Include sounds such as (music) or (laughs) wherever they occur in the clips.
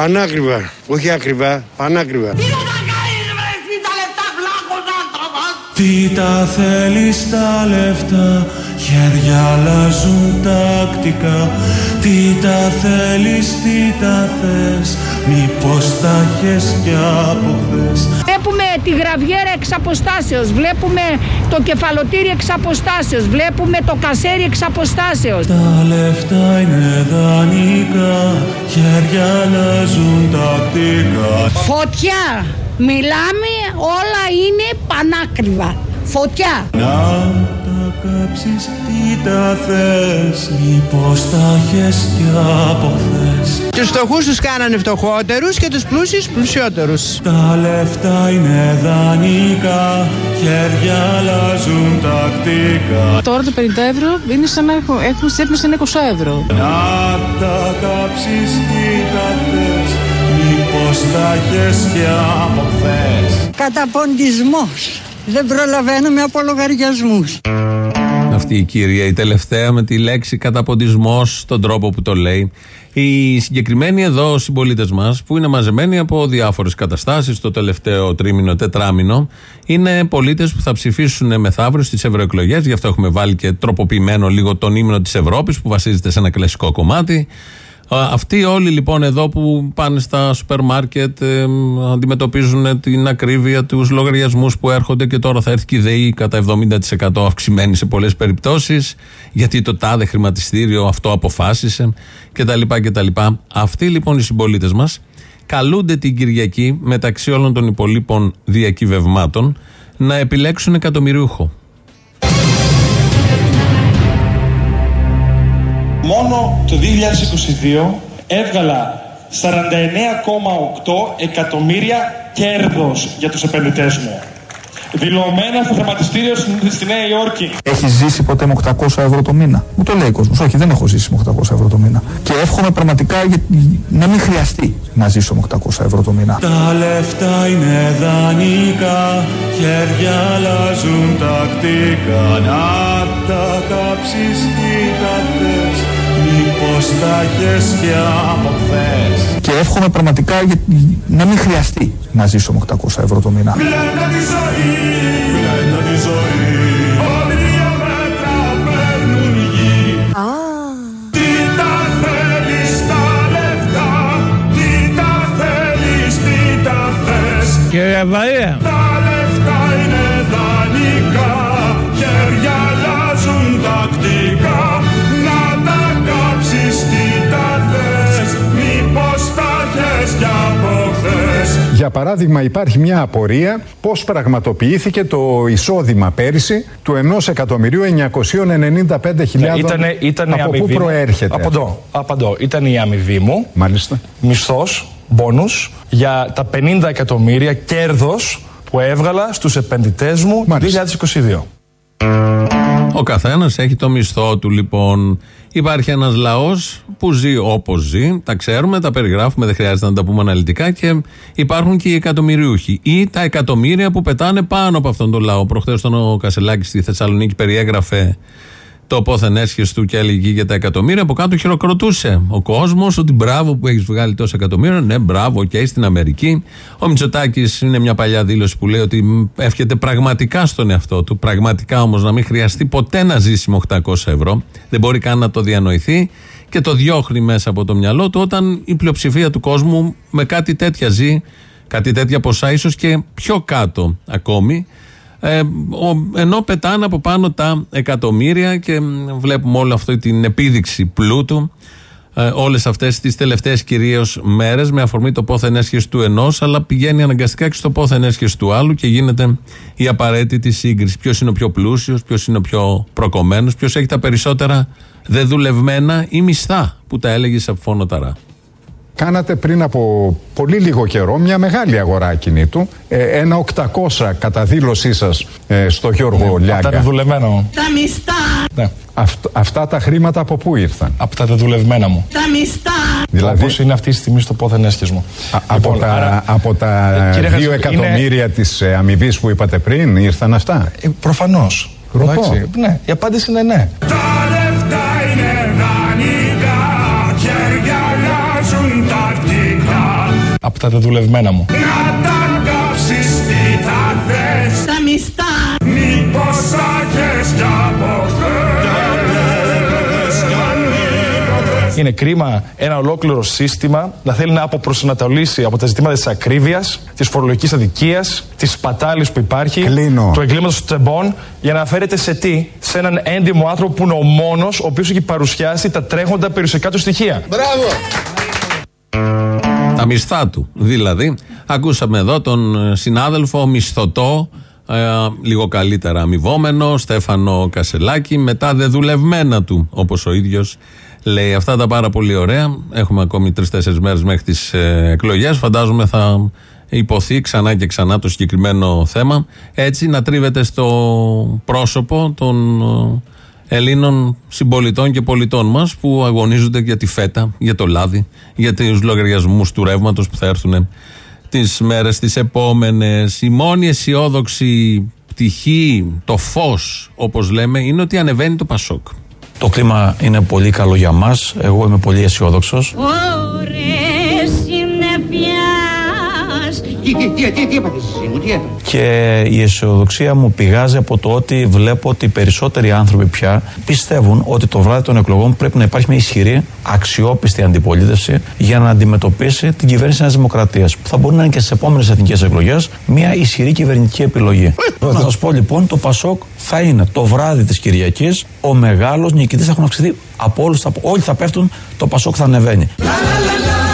Πανάκριβα. Όχι ακριβά, πανάκριβα. Τι να κάνεις βρε εσύ τα λεφτά βλάχος άνθρωπος. Τι τα θέλεις τα λεφτά Χέρια αλλάζουν τακτικά Τι τα θέλεις, τι τα θες Μήπως τα έχεις κι από χθες Βλέπουμε τη γραβιέρα εξ αποστάσεως, βλέπουμε το κεφαλοτήρι εξ αποστάσεως, βλέπουμε το κασέρι εξ αποστάσεως. Τα λεφτά είναι δανεικά Χέρια αλλάζουν τακτικά Φωτιά! Μιλάμε, όλα είναι πανάκριβα. Φωτιά! Να τα κάψεις τι τα θες Μήπως τα έχεις κι από χθες Τους φτωχούς τους κάνανε φτωχότερους και τους πλούσιους πλουσιότερους. Τα λεφτά είναι δανεικά Χέρια αλλάζουν τακτικά Τώρα το 50 ευρώ είναι σαν να έχουμε, έχουμε στη τσέπη μας είναι 20 ευρώ. Να τα κάψεις τι τα θες Μήπως τα έχεις κι από χθες Καταποντισμός. Δεν προλαβαίνουμε από λογαριασμούς. Αυτή η κυρία, η τελευταία με τη λέξη καταποντισμός, τον τρόπο που το λέει. Οι συγκεκριμένοι εδώ συμπολίτες μας, που είναι μαζεμένοι από διάφορες καταστάσεις το τελευταίο τρίμηνο, τετράμινο, είναι πολίτες που θα ψηφίσουν μεθαύριο στις ευρωεκλογές. Γι' αυτό έχουμε βάλει και τροποποιημένο λίγο τον ύμνο της Ευρώπης, που βασίζεται σε ένα κλασικό κομμάτι. Α, Αυτοί όλοι λοιπόν εδώ που πάνε στα σούπερ μάρκετ ε, αντιμετωπίζουν την ακρίβεια, τους λογαριασμούς που έρχονται και τώρα θα έρθει και η ΔΕΗ κατά 70% αυξημένη σε πολλές περιπτώσεις γιατί το τάδε χρηματιστήριο αυτό αποφάσισε κτλ. κτλ. Αυτοί λοιπόν οι συμπολίτες μας καλούνται την Κυριακή μεταξύ όλων των υπολείπων διακυβευμάτων να επιλέξουν εκατομμυρίουχο. Μόνο το 2022 έβγαλα 49,8 εκατομμύρια κέρδος για τους επενδυτές μου. Δηλωμένα στο χρηματιστήριο στην- στη Νέα Υόρκη. Έχει ζήσει ποτέ με 800 ευρώ το μήνα; Μου το λέει ο κόσμος. Όχι, δεν έχω ζήσει με 800 ευρώ το μήνα. Και εύχομαι πραγματικά για- να μην χρειαστεί να ζήσω με 800 ευρώ το μήνα. Τα λεφτά είναι δανεικά Χέρια αλλάζουν τακτικά Να τα κάψεις τι τα θες Μήπως τα έχεις κι από χθες Και εύχομαι πραγματικά για- να μην χρειαστεί να ζήσω με 800 ευρώ το μήνα. Πλέον τη ζωή, πλέον τη ζωή. Όλοι δύο μέτρα παίρνουν γη. Τι τα θέλεις τα λεφτά Τι τα θέλεις, τι τα θες. Κύριε Βαρία. Για παράδειγμα, υπάρχει μια απορία πώς πραγματοποιήθηκε το εισόδημα πέρυσι του 1.995.000 Ήτανε, ήτανε η Από πού αμοιβή μου. προέρχεται. αυτό; Απαντώ, απαντώ. Ήταν η αμοιβή μου, Μάλιστα. μισθός, μπόνους, για τα 50 εκατομμύρια κέρδος που έβγαλα στους επενδυτές μου το Μάλιστα. 2022. Ο καθένας έχει το μισθό του λοιπόν. Υπάρχει ένας λαός που ζει όπως ζει, τα ξέρουμε, τα περιγράφουμε, δεν χρειάζεται να τα πούμε αναλυτικά και υπάρχουν και οι εκατομμυριούχοι ή τα εκατομμύρια που πετάνε πάνω από αυτόν τον λαό. Προχθές τον ο Κασελάκης στη Θεσσαλονίκη περιέγραφε το πόθεν έσχεσαι του και έλεγε για τα εκατομμύρια. Από κάτω χειροκροτούσε ο κόσμος ότι μπράβο που έχεις βγάλει τόσα εκατομμύρια. Ναι, μπράβο, και στην Αμερική. Ο Μητσοτάκης είναι μια παλιά δήλωση που λέει ότι μ, εύχεται πραγματικά στον εαυτό του. Πραγματικά όμως να μην χρειαστεί ποτέ να ζήσει με 800 ευρώ. Δεν μπορεί καν να το διανοηθεί και το διώχνει μέσα από το μυαλό του όταν η πλειοψηφία του κόσμου με κάτι τέτοια ζει. Κάτι τέτοια ποσά, ίσως και πιο κάτω ακόμη. Ε, ο- ενώ πετάνε από πάνω τα εκατομμύρια και μ, βλέπουμε όλη αυτή την επίδειξη πλούτου ε, όλες αυτές τις τελευταίες κυρίως μέρες με αφορμή το πόθεν έσχεσης του ενός αλλά πηγαίνει αναγκαστικά και στο πόθεν έσχεσης του άλλου και γίνεται η απαραίτητη σύγκριση ποιος είναι ο πιο πλούσιος, ποιος είναι ο πιο προκομμένος ποιος έχει τα περισσότερα δεδουλευμένα ή μισθά που τα έλεγε σε φόνο ταρά. Κάνατε πριν από πολύ λίγο καιρό μια μεγάλη αγορά ακινήτου. Ε, ένα 800 κατά δήλωσή σας ε, στο Γιώργο Αυτά Λιάγκα. είναι δουλεμένα μου. Τα μιστά, Ναι, Αυτ- αυτά τα χρήματα από πού ήρθαν; από τα δεδουλευμένα μου. τα μιστά. Δηλαδή Όπως είναι αυτή τη στιγμή στο πόθεν έσχες μου. α- από Λοιπόν, τα, άρα, από τα ε, κύριε 2 Χατζη, εκατομμύρια της ε, αμοιβής που είπατε πριν ήρθαν αυτά; Ε, προφανώς. Ρωτώ. Εντάξει, Ναι, η απάντηση είναι ναι. Από τα δεδουλευμένα μου. Να τα κάψεις τι τα θες Τα μιστά. Μήπως άρχες κι από χθες Είναι κρίμα ένα ολόκληρο σύστημα να θέλει να αποπροσανατολίσει από τα ζητήματα της ακρίβειας, της φορολογικής αδικίας, της σπατάλης που υπάρχει, Κλείνω. του εγκλήματος των τσεμπών, για να φέρετε σε τι, σε έναν έντιμο άνθρωπο που είναι ο μόνος ο οποίος έχει παρουσιάσει τα τρέχοντα περιουσιακά του στοιχεία. Τα μισθά του. Δηλαδή, ακούσαμε εδώ τον ε, συνάδελφο μισθωτό, ε, λίγο καλύτερα αμοιβόμενο, Στέφανο Κασελάκη, με τα δεδουλευμένα του, όπως ο ίδιος λέει. Αυτά τα πάρα πολύ ωραία. Έχουμε ακόμη τρει-τέσσερι μέρες μέχρι τις ε, εκλογές. Φαντάζομαι θα υποθεί ξανά και ξανά το συγκεκριμένο θέμα. Έτσι, να τρίβεται στο πρόσωπο των ε, Ελλήνων συμπολιτών και πολιτών μας που αγωνίζονται για τη φέτα, για το λάδι, για τους λογαριασμούς του ρεύματος που θα έρθουν τις μέρες τις επόμενες. Η μόνη αισιόδοξη πτυχή, το φως, όπως λέμε, είναι ότι ανεβαίνει το Πασόκ. Το κλίμα είναι πολύ καλό για μας. Εγώ είμαι πολύ αισιόδοξος. Ωρες συννεφιάς. Τι, τι, τι, τι, τι έπαθες εσύ μου, τι έπαθες. Και η αισιοδοξία μου πηγάζει από το ότι βλέπω ότι οι περισσότεροι άνθρωποι πια πιστεύουν ότι το βράδυ των εκλογών πρέπει να υπάρχει μια ισχυρή, αξιόπιστη αντιπολίτευση για να αντιμετωπίσει την κυβέρνηση τη Δημοκρατίας. Που θα μπορεί να είναι και στις επόμενες εθνικές εκλογές μια ισχυρή κυβερνητική επιλογή. να σας πω λοιπόν, το Πασόκ θα είναι το βράδυ της Κυριακής ο μεγάλος νικητής. Έχουν αυξηθεί από όλους. Όλοι θα πέφτουν, το Πασόκ θα ανεβαίνει. Τράβα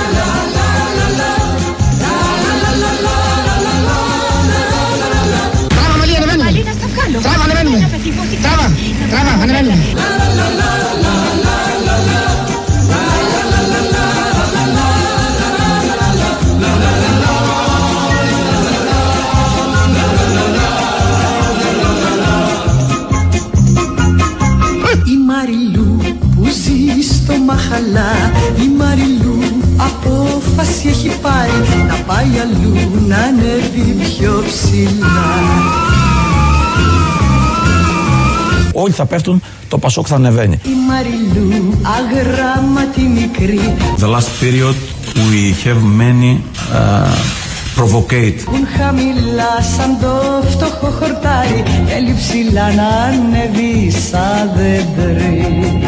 απόφαση έχει πάρει Να πάει αλλού να ανέβει πιο ψηλά Όλοι θα πέφτουν, το Πασόκ θα ανεβαίνει. Η Μαριλού αγράμματη μικρή The last period we have many uh, provocate Πουν χαμηλά σαν το φτωχό χορτάρι Θέλει ψηλά να ανέβει σαν δέντρι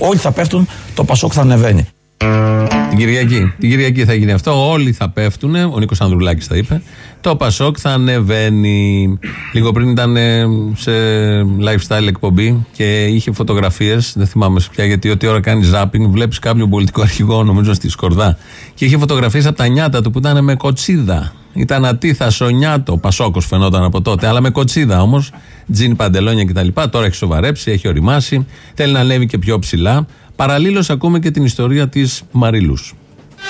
Όλοι θα πέφτουν, το Πασόκ θα ανεβαίνει. Την Κυριακή. Την Κυριακή θα γίνει αυτό. Όλοι θα πέφτουν. Ο Νίκος Ανδρουλάκης θα είπε. Το Πασόκ θα ανεβαίνει. Λίγο πριν ήταν ε, σε lifestyle εκπομπή και είχε φωτογραφίες. Δεν θυμάμαι σε ποια, γιατί ό,τι ώρα κάνει ζάπινγκ βλέπεις κάποιον πολιτικό αρχηγό, νομίζω στη Σκορδά. Και είχε φωτογραφίες από τα νιάτα του που ήταν με κοτσίδα. Ήταν ατίθασο νιάτο. Πασόκος φαινόταν από τότε, αλλά με κοτσίδα όμως. Τζιν παντελόνια κτλ. Τώρα έχει σοβαρέψει, έχει οριμάσει. Θέλει να ανέβει και πιο ψηλά. Παραλλήλω ακούμε και την ιστορία της Μαριλού.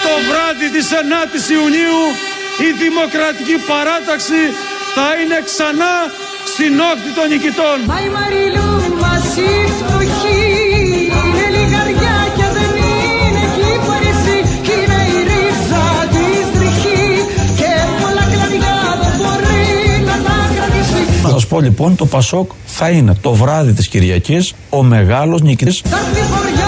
Το βράδυ της 9ης Ιουνίου η Δημοκρατική Παράταξη θα είναι ξανά στην όχθη των νικητών. Μα η Μαριλού μας η φτωχή Είναι λιγαριά και δεν είναι κύπαρισή Κι είναι η ρίζα της τριχή Και πολλά κλαδιά δεν μπορεί να τα κρατήσει Θα σας πω λοιπόν, το Πασόκ θα είναι το βράδυ της Κυριακής ο μεγάλος νικητής. Θα έρθει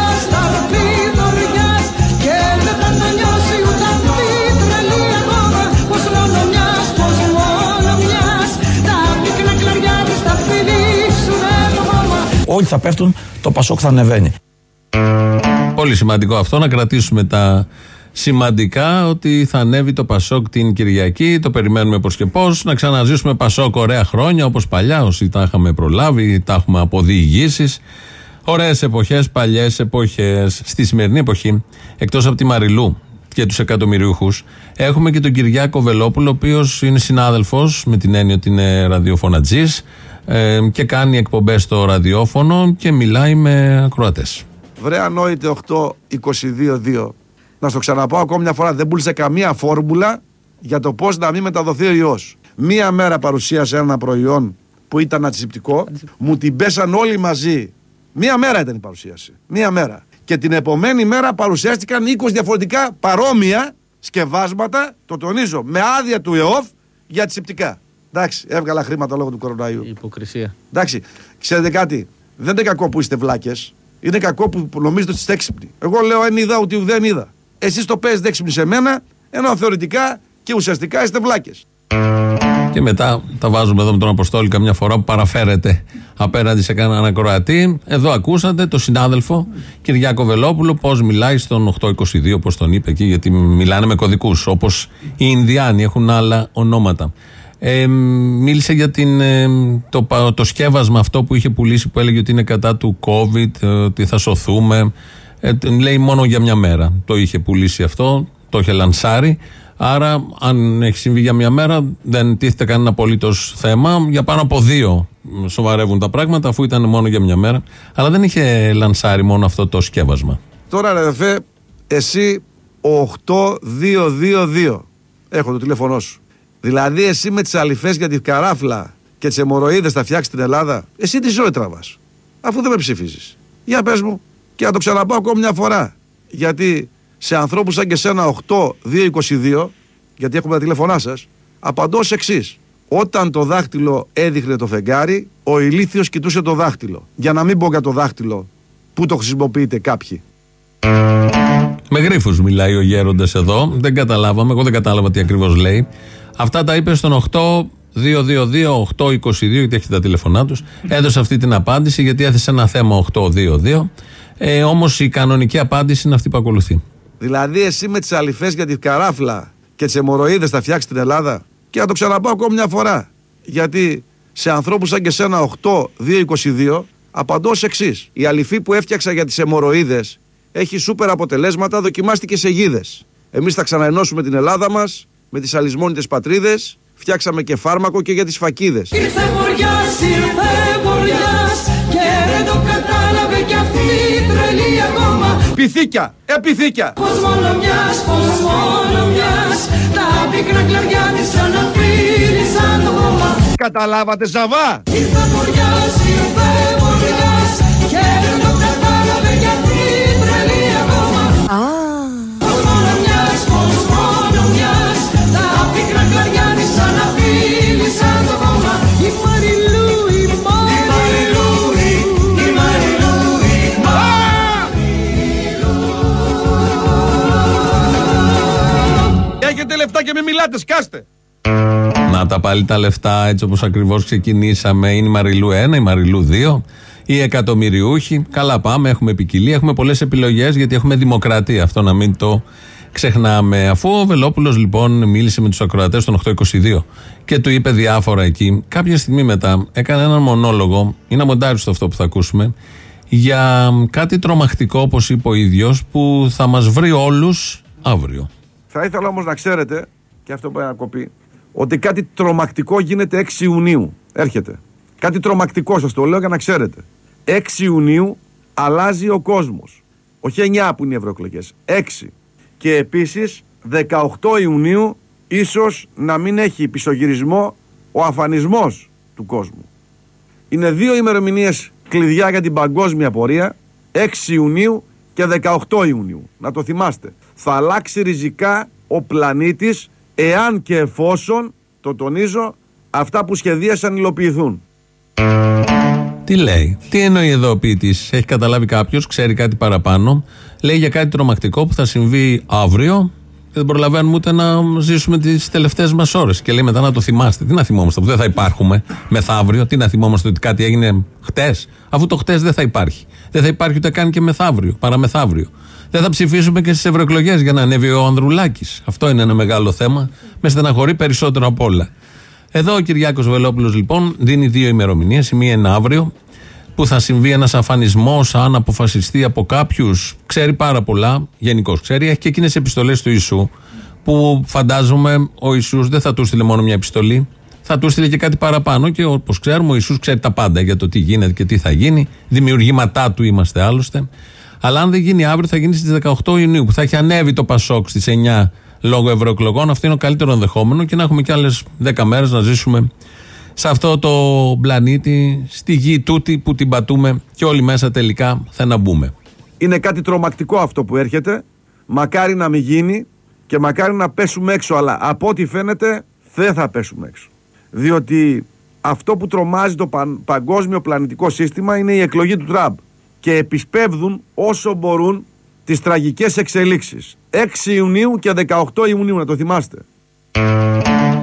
Όλοι θα πέφτουν, το Πασόκ θα ανεβαίνει. Πολύ σημαντικό αυτό να κρατήσουμε τα σημαντικά ότι θα ανέβει το Πασόκ την Κυριακή. Το περιμένουμε πώς και πώς. Να ξαναζήσουμε Πασόκ ωραία χρόνια όπως παλιά, όσοι τα είχαμε προλάβει, τα έχουμε αποδιηγήσει. Ωραίες εποχές, παλιές εποχές. Στη σημερινή εποχή, εκτός από τη Μαριλού και τους εκατομμυριούχους, έχουμε και τον Κυριάκο Βελόπουλο, ο οποίος είναι συνάδελφος με την έννοια ότι είναι ραδιοφωνατζής ε, και κάνει εκπομπές στο ραδιόφωνο και μιλάει με ακροατές. Βρε ανόητε 8-22-2. Να στο ξαναπώ ακόμη μια φορά. Δεν πούλησε καμία φόρμουλα για το πώς να μην μεταδοθεί ο ιός. Μία μέρα παρουσίασε ένα προϊόν που ήταν αντισηπτικό. Μου την πέσαν όλοι μαζί. Μία μέρα ήταν η παρουσίαση. Μία μέρα. Και την επομένη μέρα παρουσιάστηκαν 20 διαφορετικά παρόμοια σκευάσματα, το τονίζω, με άδεια του ΕΟΦ για αντισηπτικά. Εντάξει, έβγαλα χρήματα λόγω του κοροναϊού. Υποκρισία. Εντάξει, ξέρετε κάτι. Δεν είναι κακό που είστε βλάκες. Είναι κακό που νομίζετε ότι είστε έξυπνοι. Εγώ λέω εν είδα ότι δεν είδα. εσείς το παίζετε έξυπνοι σε μένα, ενώ θεωρητικά και ουσιαστικά είστε βλάκες. Και μετά τα βάζουμε εδώ με τον Αποστόλη καμιά φορά που παραφέρεται απέναντι σε κανέναν ακροατή. Εδώ ακούσατε τον συνάδελφο Κυριάκο Βελόπουλο πώς μιλάει στον 822, όπω τον είπε εκεί, γιατί μιλάνε με κωδικούς. Όπως οι Ινδιάνοι έχουν άλλα ονόματα. Ε, μίλησε για την, ε, το, πα- το σκεύασμα αυτό που είχε πουλήσει που έλεγε ότι είναι κατά του COVID, ε, ότι θα σωθούμε. Ε, τ- λέει μόνο για μια μέρα. Το είχε πουλήσει αυτό, το είχε λανσάρει. Άρα, αν έχει συμβεί για μια μέρα, δεν τίθεται κανένα απολύτως θέμα. Για πάνω από δύο μ, σοβαρεύουν τα πράγματα, αφού ήταν μόνο για μια μέρα. Αλλά δεν είχε λανσάρει μόνο αυτό το σκεύασμα. Τώρα, ρε αδερφέ, εσύ ο 8222. Έχω το τηλέφωνό σου. Δηλαδή, εσύ με τις αληφέ για την καράφλα και τις αιμορροίδε θα φτιάξεις την Ελλάδα, εσύ τι ζωή τραβάς. Αφού δεν με ψηφίζεις. Για πες μου, και να το ξαναπάω ακόμη μια φορά. Γιατί σε ανθρώπους σαν και σένα 8222, γιατί έχουμε τα τηλέφωνά σας, απαντώ ως εξής. Όταν το δάχτυλο έδειχνε το φεγγάρι, ο ηλίθιος κοιτούσε το δάχτυλο. Για να μην πω για το δάχτυλο που το χρησιμοποιείτε κάποιοι. Με γρήφου μιλάει ο γέροντας εδώ. Δεν καταλάβαμε, εγώ δεν κατάλαβα τι ακριβώς λέει. Αυτά τα είπε στον 8-222-822, γιατί έχει τα τηλεφωνά τους. Έδωσε αυτή την απάντηση, γιατί έθεσε ένα θέμα 8-2-2. Ε, Όμως η κανονική απάντηση είναι αυτή που ακολουθεί. Δηλαδή, εσύ με τις αληφέ για την καράφλα και τις αιμορροίδε θα φτιάξεις την Ελλάδα; Και να το ξαναπάω ακόμη μια φορά. Γιατί σε ανθρώπους σαν και σένα 8-2-22, απαντώ ως εξής. Η αληφή που έφτιαξα για τις αιμορροίδε έχει σούπερ αποτελέσματα, δοκιμάστηκε σε γίδες. Εμείς θα ξαναενώσουμε την Ελλάδα μας με τις αλυσμόνιτε πατρίδες. Φτιάξαμε και φάρμακο και για τις φακίδες. Ήρθε βοριάς, ήρθε βοριάς και δεν το κατάλαβε κι αυτή η τρελή ακόμα Πυθίκια! Επιθήκια! Πως μόνο μιας, πως μόνο μιας τα πίκρα κλαριά της αναφύρισαν το χώμα Καταλάβατε, Ζαβά! Ήρθε βοριάς, ήρθε λεφτά και μην μιλάτε, σκάστε! Να τα πάλι τα λεφτά έτσι όπως ακριβώς ξεκινήσαμε. Είναι η Μαριλού 1, η Μαριλού 2, οι εκατομμυριούχοι. Καλά πάμε, έχουμε ποικιλία, έχουμε πολλές επιλογές γιατί έχουμε δημοκρατία. Αυτό να μην το ξεχνάμε. Αφού ο Βελόπουλος λοιπόν μίλησε με τους ακροατές των 822 και του είπε διάφορα εκεί, κάποια στιγμή μετά έκανε έναν μονόλογο, είναι αμοντάριστο αυτό που θα ακούσουμε, για κάτι τρομακτικό όπως είπε ο ίδιος που θα μας βρει όλους αύριο. Θα ήθελα όμως να ξέρετε, και αυτό πρέπει να κοπεί, ότι κάτι τρομακτικό γίνεται 6 Ιουνίου. Έρχεται. Κάτι τρομακτικό, σας το λέω για να ξέρετε. 6 Ιουνίου αλλάζει ο κόσμος. Όχι 9 που είναι οι ευρωεκλογές. 6. Και επίσης 18 Ιουνίου ίσως να μην έχει πισωγυρισμό ο αφανισμός του κόσμου. Είναι δύο ημερομηνίες κλειδιά για την παγκόσμια πορεία. 6 Ιουνίου και 18 Ιουνίου. Να το θυμάστε. Θα αλλάξει ριζικά ο πλανήτης εάν και εφόσον, το τονίζω, αυτά που σχεδίασαν υλοποιηθούν. Τι λέει, τι εννοεί εδώ ο ποιητής, έχει καταλάβει κάποιος, ξέρει κάτι παραπάνω; Λέει για κάτι τρομακτικό που θα συμβεί αύριο και δεν προλαβαίνουμε ούτε να ζήσουμε τις τελευταίες μας ώρες. Και λέει μετά να το θυμάστε. Τι να θυμόμαστε, που δεν θα υπάρχουμε μεθαύριο, τι να θυμόμαστε ότι κάτι έγινε χτες, αφού το χτες δεν θα υπάρχει. Δεν θα υπάρχει ούτε καν και μεθαύριο, παραμεθαύριο. Δεν θα ψηφίσουμε και στις ευρωεκλογές για να ανέβει ο Ανδρουλάκης. Αυτό είναι ένα μεγάλο θέμα. Με στεναχωρεί περισσότερο απ' όλα. Εδώ ο Κυριάκος Βελόπουλος λοιπόν δίνει δύο ημερομηνίες, η μία είναι αύριο που θα συμβεί ένας αφανισμός αν αποφασιστεί από κάποιους, ξέρει πάρα πολλά, γενικώς ξέρει, έχει και εκείνες επιστολές του Ιησού που φαντάζομαι ο Ιησούς δεν θα του στείλε μόνο μια επιστολή, θα του στείλε και κάτι παραπάνω και όπως ξέρουμε ο Ιησούς ξέρει τα πάντα για το τι γίνεται και τι θα γίνει, δημιουργήματά του είμαστε άλλωστε. Αλλά αν δεν γίνει αύριο θα γίνει στις 18 Ιουνίου που θα έχει ανέβει το Πασόκ στις 9 λόγω ευρωεκλογών. Αυτό είναι ο καλύτερο ενδεχόμενο και να έχουμε κι άλλες 10 μέρες να ζήσουμε σε αυτό το πλανήτη, στη γη τούτη που την πατούμε και όλοι μέσα τελικά θα να μπούμε. Είναι κάτι τρομακτικό αυτό που έρχεται. Μακάρι να μην γίνει και μακάρι να πέσουμε έξω. Αλλά από ό,τι φαίνεται δεν θα πέσουμε έξω. Διότι αυτό που τρομάζει το παν- παγκόσμιο πλανητικό σύστημα είναι η εκλογή του Τραμπ. Και επισπεύδουν όσο μπορούν τις τραγικές εξελίξεις 6 Ιουνίου και 18 Ιουνίου να το θυμάστε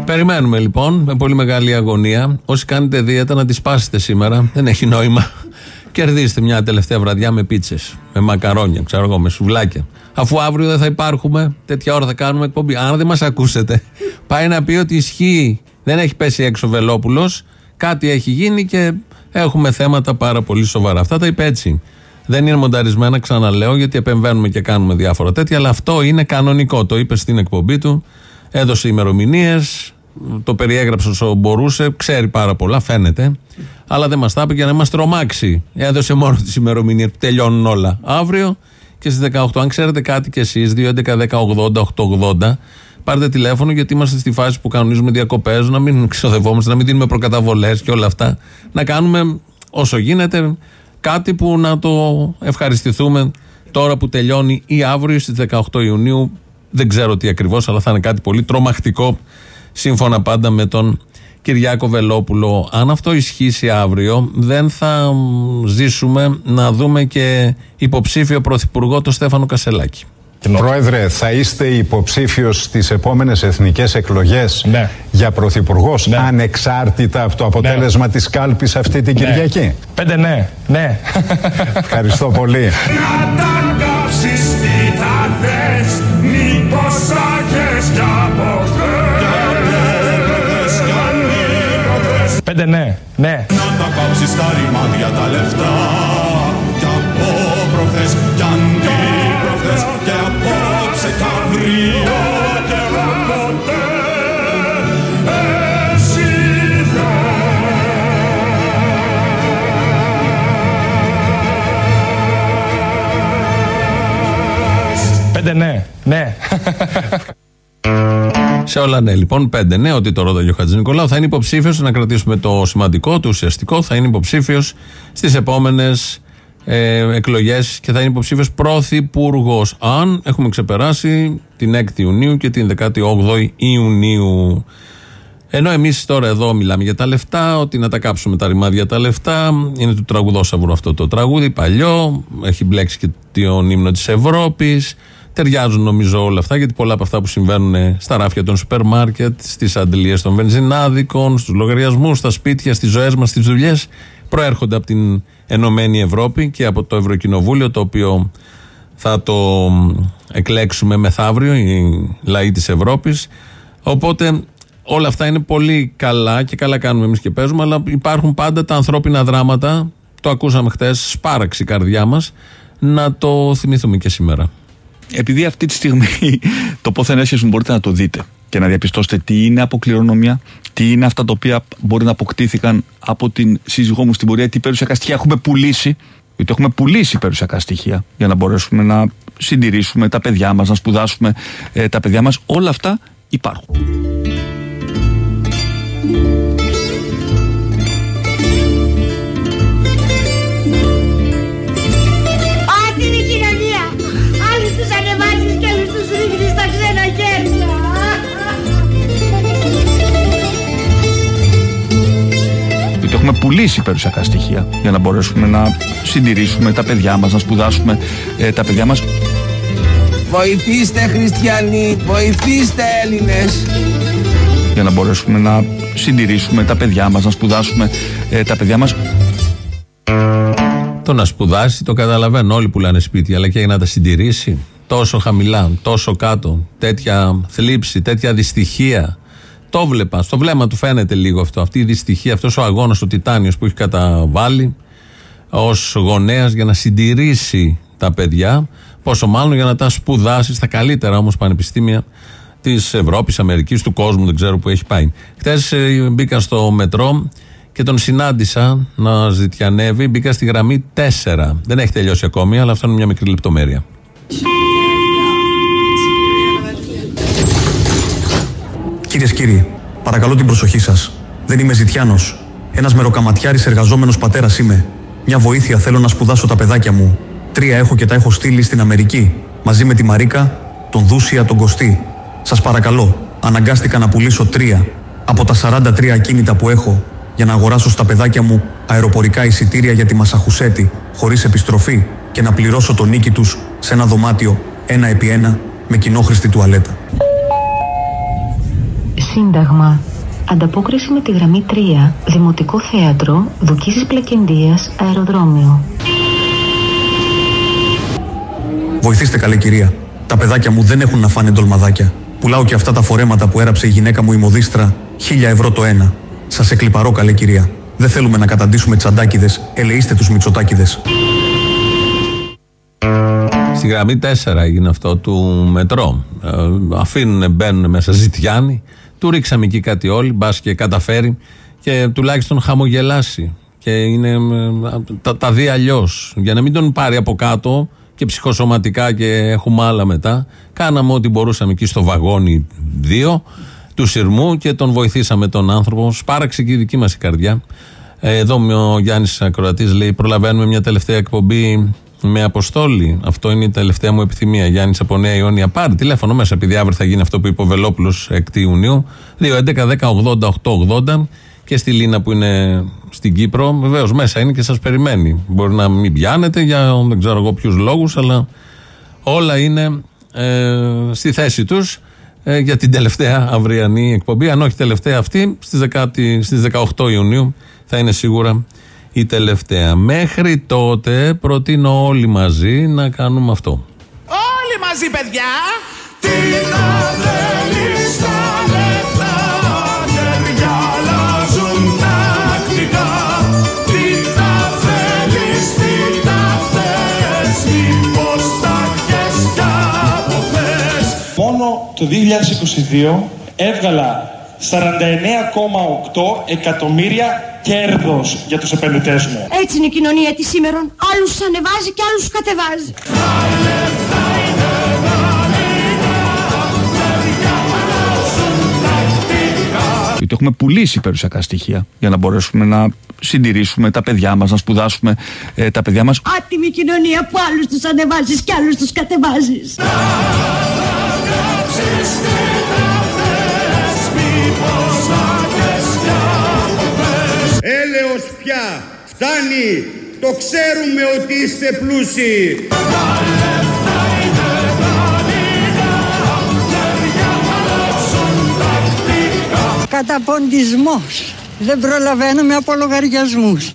Περιμένουμε λοιπόν με πολύ μεγάλη αγωνία. Όσοι κάνετε δίαιτα να τη σπάσετε σήμερα. Δεν έχει νόημα. Κερδίστε μια τελευταία βραδιά με πίτσες, με μακαρόνια, ξέρω εγώ, με σουβλάκια. Αφού αύριο δεν θα υπάρχουμε, τέτοια ώρα θα κάνουμε εκπομπή. Αν δεν μας ακούσετε, πάει να πει ότι ισχύει. Δεν έχει πέσει έξω Βελόπουλος. Κάτι έχει γίνει και έχουμε θέματα πάρα πολύ σοβαρά. Αυτά τα είπε έτσι. Δεν είναι μονταρισμένα, ξαναλέω, γιατί επεμβαίνουμε και κάνουμε διάφορα τέτοια, αλλά αυτό είναι κανονικό. Το είπε στην εκπομπή του, έδωσε ημερομηνίες, το περιέγραψε όσο μπορούσε, ξέρει πάρα πολλά, φαίνεται. Αλλά δεν μας τα είπε για να μας τρομάξει. Έδωσε μόνο τις ημερομηνίες που τελειώνουν όλα. Αύριο και στις 18. Αν ξέρετε κάτι κι εσείς, 2.11.10.80.880, πάρτε τηλέφωνο γιατί είμαστε στη φάση που κανονίζουμε διακοπές, να μην ξοδευόμαστε, να μην δίνουμε προκαταβολές και όλα αυτά. Να κάνουμε όσο γίνεται κάτι που να το ευχαριστηθούμε τώρα που τελειώνει ή αύριο στις 18 Ιουνίου. Δεν ξέρω τι ακριβώς, αλλά θα είναι κάτι πολύ τρομακτικό σύμφωνα πάντα με τον Κυριάκο Βελόπουλο. Αν αυτό ισχύσει αύριο, δεν θα μ, ζήσουμε να δούμε και υποψήφιο πρωθυπουργό τον Στέφανο Κασελάκη. Πρόεδρε, θα είστε υποψήφιος στις επόμενες εθνικές εκλογές Ναι. για πρωθυπουργός, ανεξάρτητα από το αποτέλεσμα της κάλπης αυτή την Κυριακή; Πέντε ναι, ναι. Ευχαριστώ πολύ. Να τα κάψεις τι θα θες Μήπως θα έχεις κι από χθες Κι ανήκοντες Πέντε ναι, ναι. Να τα κάψεις τα ρημάδια τα λεφτά Πέντε ναι, ναι. Σε όλα ναι, λοιπόν, πέντε ναι, ότι το ρώταγε ο Χατζη Νικολάου. Θα είναι υποψήφιος, να κρατήσουμε το σημαντικό, το ουσιαστικό, θα είναι υποψήφιος στις επόμενες ε, εκλογές και θα είναι υποψήφιος πρωθυπουργός. Αν έχουμε ξεπεράσει την 6η Ιουνίου και την 18η Ιουνίου. Ενώ εμείς τώρα εδώ μιλάμε για τα λεφτά, ότι να τα κάψουμε τα ρημάδια τα λεφτά. Είναι του τραγουδόσαυρου αυτό το τραγούδι, παλιό. Έχει μπλέξει και τον ύμνο της Ευρώπης. Ταιριάζουν νομίζω όλα αυτά γιατί πολλά από αυτά που συμβαίνουν στα ράφια των σούπερ μάρκετ, στις αντιλίε των βενζινάδικων, στους λογαριασμούς, στα σπίτια, στις ζωές μας, στις δουλειές, προέρχονται από την Ενωμένη Ευρώπη και από το Ευρωκοινοβούλιο το οποίο θα το εκλέξουμε μεθαύριο, οι λαοί της Ευρώπης. Οπότε όλα αυτά είναι πολύ καλά και καλά κάνουμε εμείς και παίζουμε, αλλά υπάρχουν πάντα τα ανθρώπινα δράματα, το ακούσαμε χτες, σπάραξε η καρδιά μας, να το θυμηθούμε και σήμερα. Επειδή αυτή τη στιγμή (laughs) το πόθεν έσχεσαι μπορείτε να το δείτε και να διαπιστώσετε τι είναι από κληρονομιά, τι είναι αυτά τα οποία μπορεί να αποκτήθηκαν από την σύζυγό μου στην πορεία, τι περιουσιακά στοιχεία έχουμε πουλήσει, γιατί έχουμε πουλήσει περιουσιακά στοιχεία για να μπορέσουμε να συντηρήσουμε τα παιδιά μας, να σπουδάσουμε ε, τα παιδιά μας. Όλα αυτά υπάρχουν. Έχουμε πουλήσει περιουσιακά στοιχεία για να μπορέσουμε να συντηρήσουμε τα παιδιά μας, να σπουδάσουμε ε, τα παιδιά μας. Βοηθήστε χριστιανοί, βοηθήστε Έλληνες. για να μπορέσουμε να συντηρήσουμε τα παιδιά μας, να σπουδάσουμε ε, τα παιδιά μας. Το να σπουδάσει το καταλαβαίνω. Όλοι πουλάνε σπίτια, αλλά και για να τα συντηρήσει τόσο χαμηλά, τόσο κάτω, τέτοια θλίψη, τέτοια δυστυχία. Το βλέπα, στο βλέμμα του φαίνεται λίγο αυτό. Αυτή η δυστυχία, αυτός ο αγώνας, ο τιτάνιος που έχει καταβάλει ως γονέας για να συντηρήσει τα παιδιά. Πόσο μάλλον για να τα σπουδάσει στα καλύτερα όμως πανεπιστήμια της Ευρώπης, Αμερικής, του κόσμου, δεν ξέρω που έχει πάει. Χθε μπήκα στο μετρό και τον συνάντησα να ζητιανεύει. Μπήκα στη γραμμή 4. Δεν έχει τελειώσει ακόμη, αλλά αυτό είναι μια μικρή λεπτομέρεια. Κυρίε και κύριοι, παρακαλώ την προσοχή σας. Δεν είμαι ζητιάνος. Ένας μεροκαματιάρης εργαζόμενος πατέρας είμαι. Μια βοήθεια θέλω να σπουδάσω τα παιδάκια μου. Τρία έχω και τα έχω στείλει στην Αμερική. Μαζί με τη Μαρίκα, τον Δούσια, τον Κωστή. Σας παρακαλώ, αναγκάστηκα να πουλήσω τρία από τα 43 ακίνητα που έχω για να αγοράσω στα παιδάκια μου αεροπορικά εισιτήρια για τη Μασαχουσέτη χωρίς επιστροφή και να πληρώσω το νίκη τους σε ένα δωμάτιο ένα επί ένα με κοινόχρηστη τουαλέτα. Σύνταγμα. Ανταπόκριση με τη γραμμή 3. Δημοτικό θέατρο. Δουκίσης Πλακεντίας. Αεροδρόμιο. Βοηθήστε καλέ κυρία. Τα παιδάκια μου δεν έχουν να φάνε ντολμαδάκια. Πουλάω και αυτά τα φορέματα που έραψε η γυναίκα μου η μοδίστρα. Χίλια ευρώ το ένα. Σας εκλυπαρώ καλέ κυρία. Δεν θέλουμε να καταντήσουμε τσαντάκιδες. Ελεήστε τους μυτσοτάκιδε. Στη γραμμή 4 έγινε αυτό του μετρό. Ε, αφήνουν, μπαίνουν μέσα ζητιάνοι. Του ρίξαμε εκεί κάτι όλοι, μπας και καταφέρει και τουλάχιστον χαμογελάσει. Και είναι, ε, τα, τα δει αλλιώς. Για να μην τον πάρει από κάτω και ψυχοσωματικά και έχουμε άλλα μετά. Κάναμε ό,τι μπορούσαμε εκεί στο βαγόνι 2 του σειρμού και τον βοηθήσαμε τον άνθρωπο. Σπάραξε και η δική μας η καρδιά. Ε, Εδώ ο Γιάννης Ακροατής λέει: Προλαβαίνουμε μια τελευταία εκπομπή με αποστόλη. Αυτό είναι η τελευταία μου επιθυμία. Γιάννης από Νέα Ιωνία. Πάρε τηλέφωνο μέσα, επειδή αύριο θα γίνει αυτό που είπε ο Βελόπουλος 6 Ιουνίου. 2-11-10-80-8-80 και στη Λίνα που είναι στην Κύπρο. Βεβαίως μέσα είναι και σας περιμένει. Μπορεί να μην πιάνετε για δεν ξέρω εγώ ποιους λόγους, αλλά όλα είναι ε, στη θέση τους ε, για την τελευταία αυριανή εκπομπή. Αν όχι τελευταία αυτή, στις, 10, στις 18 Ιουνίου θα είναι σίγουρα η τελευταία. Μέχρι τότε προτείνω όλοι μαζί να κάνουμε αυτό. Όλοι μαζί, παιδιά! Τι τα θέλεις στα λεφτά, χέρια αλλάζουν τακτικά. Τι τα θέλεις, τι τα θες, μήπως τα έχεις κι από χθες. Μόνο το 2022 έβγαλα 49,8 εκατομμύρια κέρδος για τους επενδυτές μου. Έτσι είναι η κοινωνία της σήμερα. Άλλους ανεβάζει και άλλους κατεβάζει. Γιατί έχουμε πουλήσει περιουσιακά στοιχεία για να μπορέσουμε να συντηρήσουμε τα παιδιά μας, να σπουδάσουμε ε, τα παιδιά μας. Άτιμη κοινωνία που άλλους τους ανεβάζεις και άλλους τους κατεβάζεις. Έλεος πια, φτάνει, το ξέρουμε ότι είστε πλούσιοι. Καταποντισμός. Δεν προλαβαίνουμε από λογαριασμούς.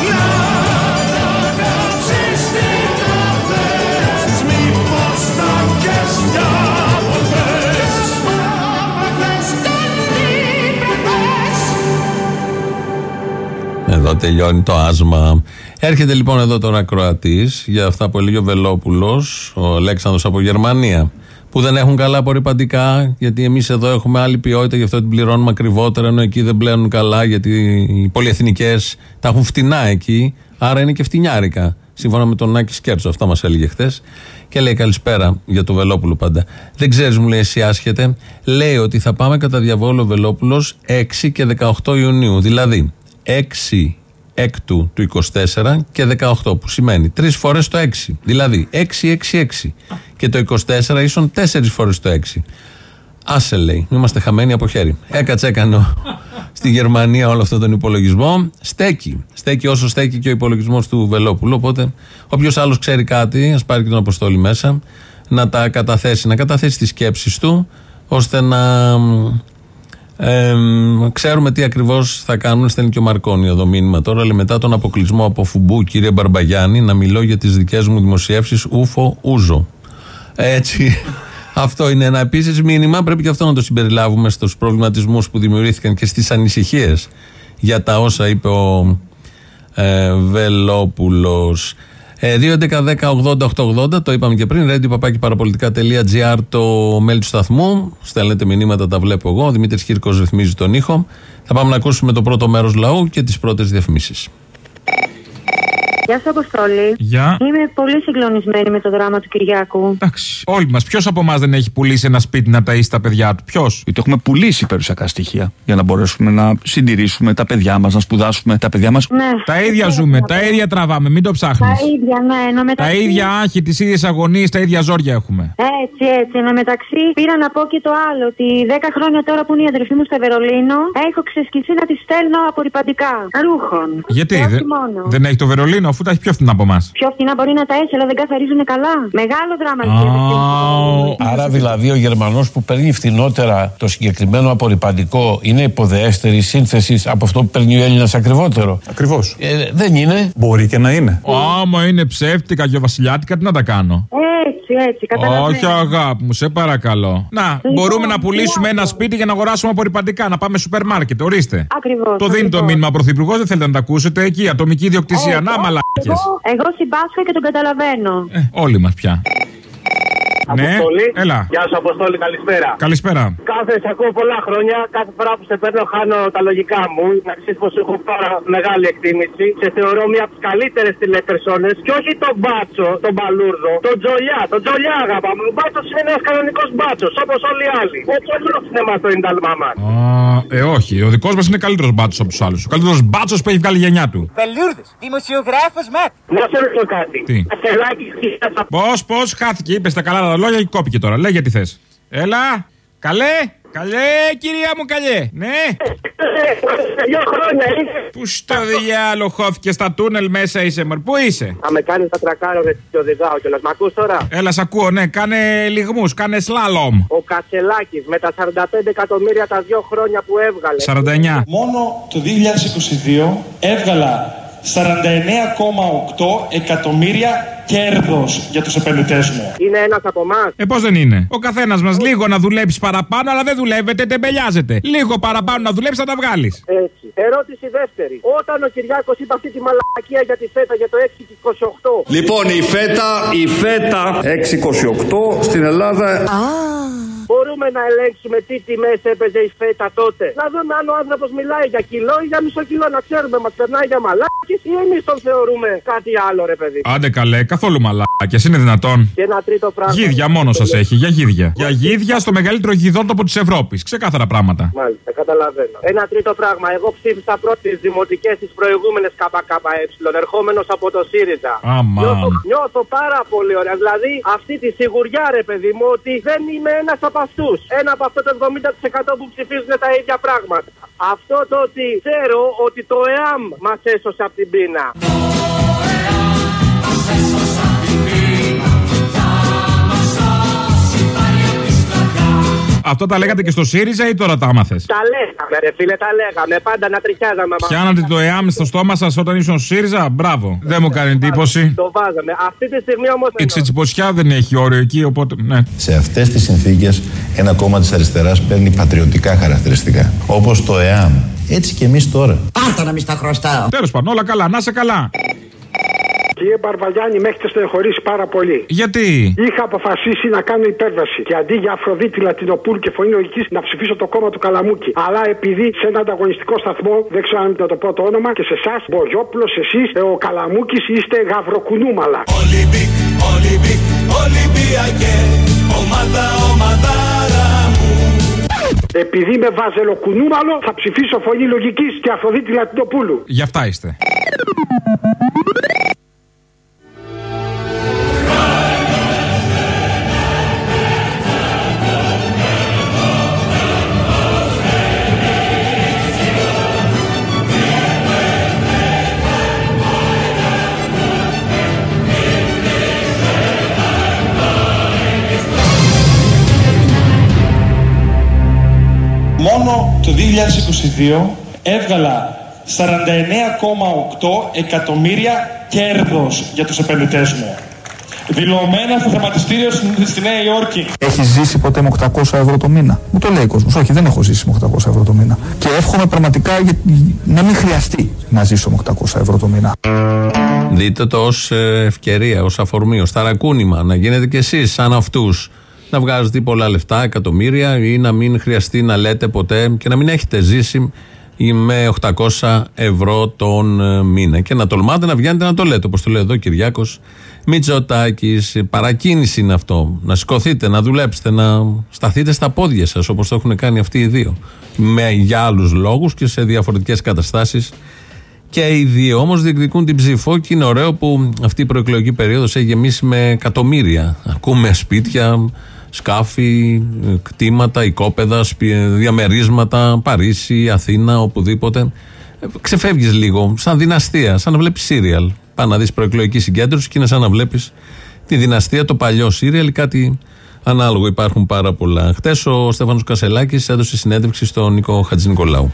Εδώ τελειώνει το άσμα. Έρχεται λοιπόν εδώ τώρα ακροατή για αυτά που έλεγε ο Βελόπουλος, ο Αλέξανδρος από Γερμανία. Που δεν έχουν καλά απορριπαντικά, γιατί εμείς εδώ έχουμε άλλη ποιότητα, γι' αυτό την πληρώνουμε ακριβότερα, ενώ εκεί δεν πλένουν καλά, γιατί οι πολυεθνικές τα έχουν φτηνά εκεί, άρα είναι και φτηνιάρικα. Σύμφωνα με τον Νάκη Σκέρτσο, αυτά μας έλεγε χθες. Και λέει καλησπέρα για το Βελόπουλο πάντα. Δεν ξέρεις, μου λέει, εσύ άσχετε. Λέει ότι θα πάμε κατά διαβόλο Βελόπουλος 6 και 18 Ιουνίου. Δηλαδή 6 έκτου του 24 και 18 που σημαίνει τρεις φορές το 6 δηλαδή 6, 6, 6 και το 24 ίσον τέσσερις φορές το 6 άσε λέει, είμαστε χαμένοι από χέρι. Έκατσε έκανε ο- στη Γερμανία όλο αυτόν τον υπολογισμό. Στέκει, στέκει όσο στέκει και ο υπολογισμός του Βελόπουλου οπότε όποιος άλλος ξέρει κάτι ας πάρει και τον Αποστόλη μέσα να τα καταθέσει, να καταθέσει τις σκέψεις του ώστε να ε, ξέρουμε τι ακριβώς θα κάνουν. Στέλνει και ο Μαρκόνι εδώ μήνυμα τώρα. Λέει μετά τον αποκλεισμό από Φουμπού, κύριε Μπαρμπαγιάννη, να μιλώ για τις δικές μου δημοσιεύσεις Ούφο Ούζο. Έτσι. (laughs) Αυτό είναι ένα επίσης μήνυμα. Πρέπει και αυτό να το συμπεριλάβουμε στους προβληματισμούς που δημιουργήθηκαν και στις ανησυχίες για τα όσα είπε ο ε, Βελόπουλος. Ε, 2.11.10.80.880 το είπαμε και πριν. radio.papakiparapolitica.gr το mail του σταθμού. Στέλνετε μηνύματα, τα βλέπω εγώ. Ο Δημήτρης Κύρκος ρυθμίζει τον ήχο. Θα πάμε να ακούσουμε το πρώτο μέρος λαού και τις πρώτες διαφημίσεις. Γεια σου, Αποστόλη. Γεια. Είμαι πολύ συγκλονισμένη με το δράμα του Κυριάκου. Εντάξει. Όλοι μας. Ποιος από εμάς δεν έχει πουλήσει ένα σπίτι να ταΐσει τα παιδιά του; Ποιος; Γιατί έχουμε πουλήσει περιουσιακά στοιχεία για να μπορέσουμε να συντηρήσουμε τα παιδιά μας, να σπουδάσουμε τα παιδιά μας. Ναι. Τα ίδια ζούμε, τα ίδια τραβάμε, μην το ψάχνεις. Τα ίδια, ναι, ενώ Τα μεταξύ. ίδια άχη, τις ίδιες αγωνίες, τα ίδια ζόρια έχουμε. Έτσι, έτσι. Ενώ μεταξύ πήρα να πω και το άλλο. Ότι 10 χρόνια τώρα που είναι η αδερφή μου στο Βερολίνο, έχω ξεσκιστεί να τη στέλνω απορριπαντικά ρούχων. Γιατί Και όχι δεν, μόνο. δεν έχει το Βερολίνο, αφού αφού τα έχει πιο φθηνά από εμάς. Πιο φθηνά μπορεί να τα έχει, αλλά δεν καθαρίζουν καλά. Μεγάλο δράμα γίνεται. Άρα δηλαδή ο Γερμανός που παίρνει φθηνότερα το συγκεκριμένο απορριπαντικό είναι υποδεέστερη σύνθεση από αυτό που παίρνει ο Έλληνας ακριβότερο. Ακριβώς. Ε, δεν είναι. Μπορεί και να είναι. Άμα είναι ψεύτικα και βασιλιάτικα, τι να τα κάνω; Έτσι, έτσι, καταλαβαίνω. Όχι, αγάπη μου, σε παρακαλώ. Να, μπορούμε να πουλήσουμε ένα σπίτι για να αγοράσουμε απορριπαντικά, να πάμε σούπερ μάρκετ. Ορίστε. Ακριβώς, Το δίνει το ακριβώς. μήνυμα ο Πρωθυπουργός, δεν θέλετε να τα ακούσετε. Εκεί, ατομική ιδιοκτησία. Να, μαλάκες. Εγώ, εγώ συμπάσχω και τον καταλαβαίνω. Όλοι μας πια. Ναι, Αποστολή. έλα. Γεια σου, Αποστόλη, καλησπέρα. Καλησπέρα. Κάθε, σε ακούω πολλά χρόνια. Κάθε φορά που σε παίρνω, χάνω τα λογικά μου. Να ξέρεις πως έχω πάρα μεγάλη εκτίμηση. Σε θεωρώ μία από τις καλύτερες τηλεπερσόνες. Και όχι τον μπάτσο, τον μπαλούρδο. Τον τζολιά, τον τζολιά, αγάπα μου. Ο μπάτσος είναι ένας κανονικός μπάτσος, όπως όλοι οι άλλοι. Έτσι, όχι το σινεμά στο Ινταλμά μας. Α, ε, όχι. Ο δικός μας είναι καλύτερος μπάτσος από τους άλλους. Ο καλύτερος μπάτσος που έχει βγάλει η γενιά του. Μπαλούρδο, δημοσιογράφος μα. Να σε ρωτήσω κάτι. Τι; Ασελάκι, Πώς, πώς, χάθηκε. Είπε τα καλά τα λόγια και κόπηκε τώρα. Λέγε τι θες. Έλα. Καλέ. Καλέ, κυρία μου, καλέ. Ναι. Δύο χρόνια είσαι. Πού στο διάλογο χώθηκε στα τούνελ μέσα είσαι, μωρ. Πού είσαι; Θα με κάνεις τα τρακάρω γιατί και οδηγάω κιόλα. Μ' ακούς τώρα; Έλα, σ' ακούω, ναι. Κάνε λιγμούς, κάνε σλάλομ. Ο Κασελάκης με τα 45 εκατομμύρια τα δύο χρόνια που έβγαλε. 49. Μόνο το 2022 έβγαλα 49,8 εκατομμύρια κέρδος για τους επενδυτές μου. Είναι ένας από εμάς. Ε, πώς δεν είναι; Ο καθένας μας λίγο να δουλέψει παραπάνω, αλλά δεν δουλεύετε, τεμπελιάζετε. Λίγο παραπάνω να δουλέψει, θα τα βγάλεις. Έτσι. Ερώτηση δεύτερη. Όταν ο Κυριάκος είπε αυτή τη μαλακία για τη ΦΕΤΑ για το 6 και 28. Λοιπόν, η ΦΕΤΑ, η ΦΕΤΑ 628 στην Ελλάδα. Μπορούμε να ελέγξουμε τι τιμές έπαιζε η ΦΕΤΑ τότε. Να δούμε αν ο άνθρωπος μιλάει για κιλό ή για μισό κιλό. Να ξέρουμε, μας περνάει για μαλάκι ή εμείς τον θεωρούμε κάτι άλλο, ρε παιδί. Άντε καλέ, καθόλου μαλάκια, είναι δυνατόν. Και ένα τρίτο πράγμα. Γίδια μόνος σας έχει, για γίδια. Για γίδια στο μεγαλύτερο γιδότοπο της Ευρώπης. Ξεκάθαρα πράγματα. Μάλιστα, καταλαβαίνω. Ένα τρίτο πράγμα. Εγώ ψήφισα πρώτη τις δημοτικές τις προηγούμενες ΚΚΕ, ερχόμενος από το ΣΥΡΙΖΑ. Αμάν. Νιώθω, νιώθω πάρα πολύ ωραία. Δηλαδή αυτή τη σιγουριά, ρε παιδί μου, ότι δεν είμαι ένας από αυτούς. Ένα από αυτό το 70% που ψηφίζουν τα ίδια πράγματα. Αυτό το ότι ξέρω ότι το ΕΑΜ μας έσωσε από την πείνα. Αυτό τα λέγατε και στο ΣΥΡΙΖΑ ή τώρα τα άμαθες; Τα λέγαμε, ρε φίλε, τα λέγαμε. Πάντα να τριχιάζαμε. μα- Πιάνατε το ΕΑΜ στο στόμα σας όταν ήσουν στο ΣΥΡΙΖΑ; Μπράβο. Δεν μου κάνει εντύπωση. Το βάζαμε. Αυτή τη στιγμή όμως. Η ξετσιπωσιά δεν έχει όριο εκεί, οπότε. Ναι. Σε αυτές τις συνθήκες ένα κόμμα της αριστεράς παίρνει πατριωτικά χαρακτηριστικά. Όπως το ΕΑΜ. Έτσι και εμείς τώρα. Πάρτα να μην στα χρωστάω. Τέλος πάντων, όλα καλά, να 'σαι καλά. Κύριε Μπαρβαγιάννη, με έχετε στενοχωρήσει πάρα πολύ. Γιατί; Είχα αποφασίσει να κάνω υπέρβαση και αντί για Αφροδίτη Λατινοπούλ και φωνή λογικής να ψηφίσω το κόμμα του Καλαμούκη. Αλλά επειδή σε ένα ανταγωνιστικό σταθμό, δεν ξέρω αν να το πω το όνομα, και σε εσάς, Μπογιόπουλος, εσείς, ο Καλαμούκης είστε γαυροκουνούμαλα. Ολυμπικ, Ολυμπικ, Ολυμπιακέ, ομάδα, ομαδάρα μου. Επειδή είμαι βαζελοκουνούμαλο, θα ψηφίσω φωνή λογικής και Αφροδίτη Λατινοπούλου. Γι' αυτά είστε. Το 2022 έβγαλα 49,8 εκατομμύρια κέρδος για τους επενδυτές μου. Δηλωμένα στο χρηματιστήριο στη στη Νέα Υόρκη. Έχεις ζήσει ποτέ με 800 ευρώ το μήνα; Μου το λέει ο κόσμος. Όχι, δεν έχω ζήσει με 800 ευρώ το μήνα. Και εύχομαι πραγματικά για- να μην χρειαστεί να ζήσω με 800 ευρώ το μήνα. Δείτε το ως ευκαιρία, ως αφορμή, ως ταρακούνημα. Να γίνετε κι εσείς σαν αυτούς. Να βγάζετε πολλά λεφτά, εκατομμύρια ή να μην χρειαστεί να λέτε ποτέ και να μην έχετε ζήσει με 800 ευρώ τον ε, μήνα. Και να τολμάτε να βγαίνετε να το λέτε, όπως το λέει εδώ ο Κυριάκος Μητσοτάκης. Παρακίνηση είναι αυτό. Να σηκωθείτε, να δουλέψετε, να σταθείτε στα πόδια σας όπως το έχουν κάνει αυτοί οι δύο. Με, για άλλους λόγους και σε διαφορετικές καταστάσεις. Και οι δύο όμως διεκδικούν την ψήφο και είναι ωραίο που αυτή η προεκλογική περίοδος έχει γεμίσει με εκατομμύρια. Ακούμε σπίτια, σκάφη, κτήματα, οικόπεδα, σπι- διαμερίσματα, Παρίσι, Αθήνα, οπουδήποτε. Ξεφεύγεις λίγο, σαν δυναστεία, σαν να βλέπεις σύριαλ. Πά να δεις προεκλογική συγκέντρωση και είναι σαν να βλέπεις τη δυναστεία, το παλιό σύριαλ ή κάτι ανάλογο. Υπάρχουν πάρα πολλά. Χτες ο Στέφανος Κασελάκης έδωσε συνέντευξη στον Νίκο Χατζηνικολάου.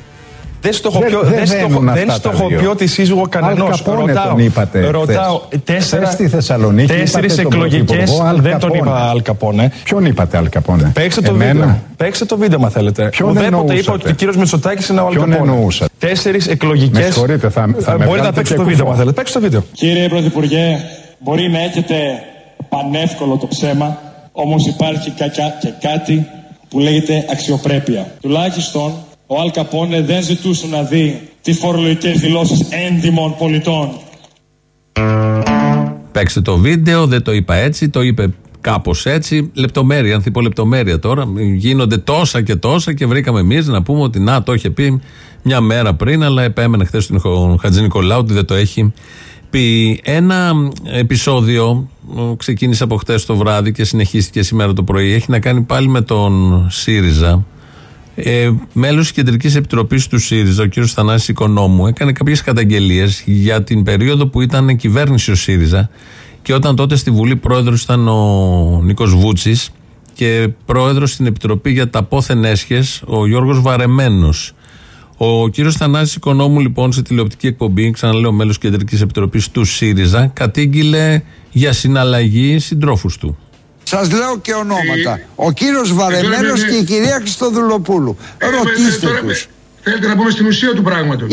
Δεν στοχοποιώ, Δεν- δεν δεν στοχο- βαίνουν δεν αυτά τα στοχοποιώ δύο. τη σύζυγο κανενός. Αλ Καπόνε τον είπατε ρωτάω χθες. τέσσερα, Χθες στη Θεσσαλονίκη τέσσερις είπατε τον εκλογικές, Πρωθυπουργό Αλ δεν τον Καπόνε. είπα Αλ Καπόνε. Ποιον είπατε Αλ Καπόνε; Παίξτε το Εμένα; βίντεο. Παίξτε το βίντεο, μα θέλετε. Ποιον Ουδέποτε είπα εννοούσατε; ότι ο κύριος Μητσοτάκης είναι ο Αλ Ποιον Καπόνε. εννοούσα; Τέσσερις εκλογικέ. Με συγχωρείτε, θα- θα με Μπορείτε να βγάλετε παίξετε και το βίντεο, κουφό. μα θέλετε. Παίξτε το βίντεο. Κύριε Πρωθυπουργέ, μπορεί να έχετε πανεύκολο το ψέμα, όμως υπάρχει κακιά και κάτι που λέγεται αξιοπρέπεια. Τουλάχιστον ο Αλ Καπόνε δεν ζητούσε να δει τις φορολογικές δηλώσεις έντιμων πολιτών. Παίξτε το βίντεο, δεν το είπα έτσι, το είπε κάπως έτσι. Λεπτομέρεια, ανθιπολεπτομέρεια τώρα. Γίνονται τόσα και τόσα και βρήκαμε εμείς να πούμε ότι να το είχε πει μια μέρα πριν, αλλά επέμενε χθες τον Χατζη Νικολάου ότι δεν το έχει πει. Ένα επεισόδιο ε, ξεκίνησε από χθες το βράδυ και συνεχίστηκε σήμερα το πρωί. Έχει να κάνει πάλι με τον ΣΥΡΙΖΑ. Ε, Μέλος της Κεντρικής Επιτροπής του ΣΥΡΙΖΑ, ο κ. Θανάσης Οικονόμου, έκανε κάποιες καταγγελίες για την περίοδο που ήταν κυβέρνηση ο ΣΥΡΙΖΑ και όταν τότε στη Βουλή πρόεδρος ήταν ο Νίκος Βούτσης και πρόεδρος στην Επιτροπή για τα Πόθεν Έσχες ο Γιώργος Βαρεμένος. Ο κύριος Θανάσης Οικονόμου, λοιπόν, σε τηλεοπτική εκπομπή, ξαναλέω μέλος Κεντρικής Επιτροπής του ΣΥΡΙΖΑ, κατήγγειλε για συναλλαγή συντρόφους του. Σα λέω και ονόματα. Ο κύριο Βαρεμένο ε, ε, και η κυρία Χριστοδουλοπούλου. Ρωτήστε τώρα, του. Θέλετε να πούμε στην ουσία του πράγματο.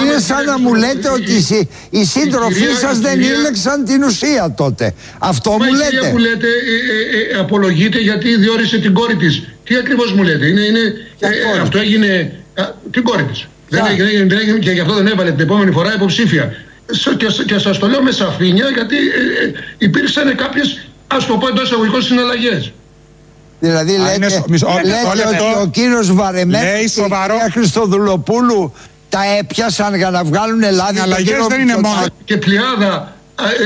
είναι σαν να μου λέτε ότι οι συ- οι σύντροφοί κυρία- σα η δεν κυρία- ήλεξαν την ουσία τότε. Αυτό Μα μου η κυρία λέτε. που λέτε ε, ε, ε, απολογείται γιατί διόρισε την κόρη τη. Τι ακριβώ μου λέτε, είναι, είναι, ε, ε, αυτό έγινε. α, την κόρη τη. Δεν έγινε, έγινε- δεν έγινε και γι' αυτό δεν έβαλε την επόμενη φορά υποψήφια. Σ- Και, σ- και σα το λέω με σαφήνεια γιατί ε, ε, υπήρξαν κάποιε, ας το πω εντός εισαγωγικών, συναλλαγές. Δηλαδή Α, λέτε, είναι σο- μισό- λέτε μισό λεπτό. ότι ο κύριος Βαρεμένο Λέει και η σοβαρό. κυρία Χριστοδουλοπούλου τα έπιασαν για να βγάλουν λάδι. τον Συναλλαγές κύριο δεν είναι Μητσοτάκη. μόνο. Και πλειάδα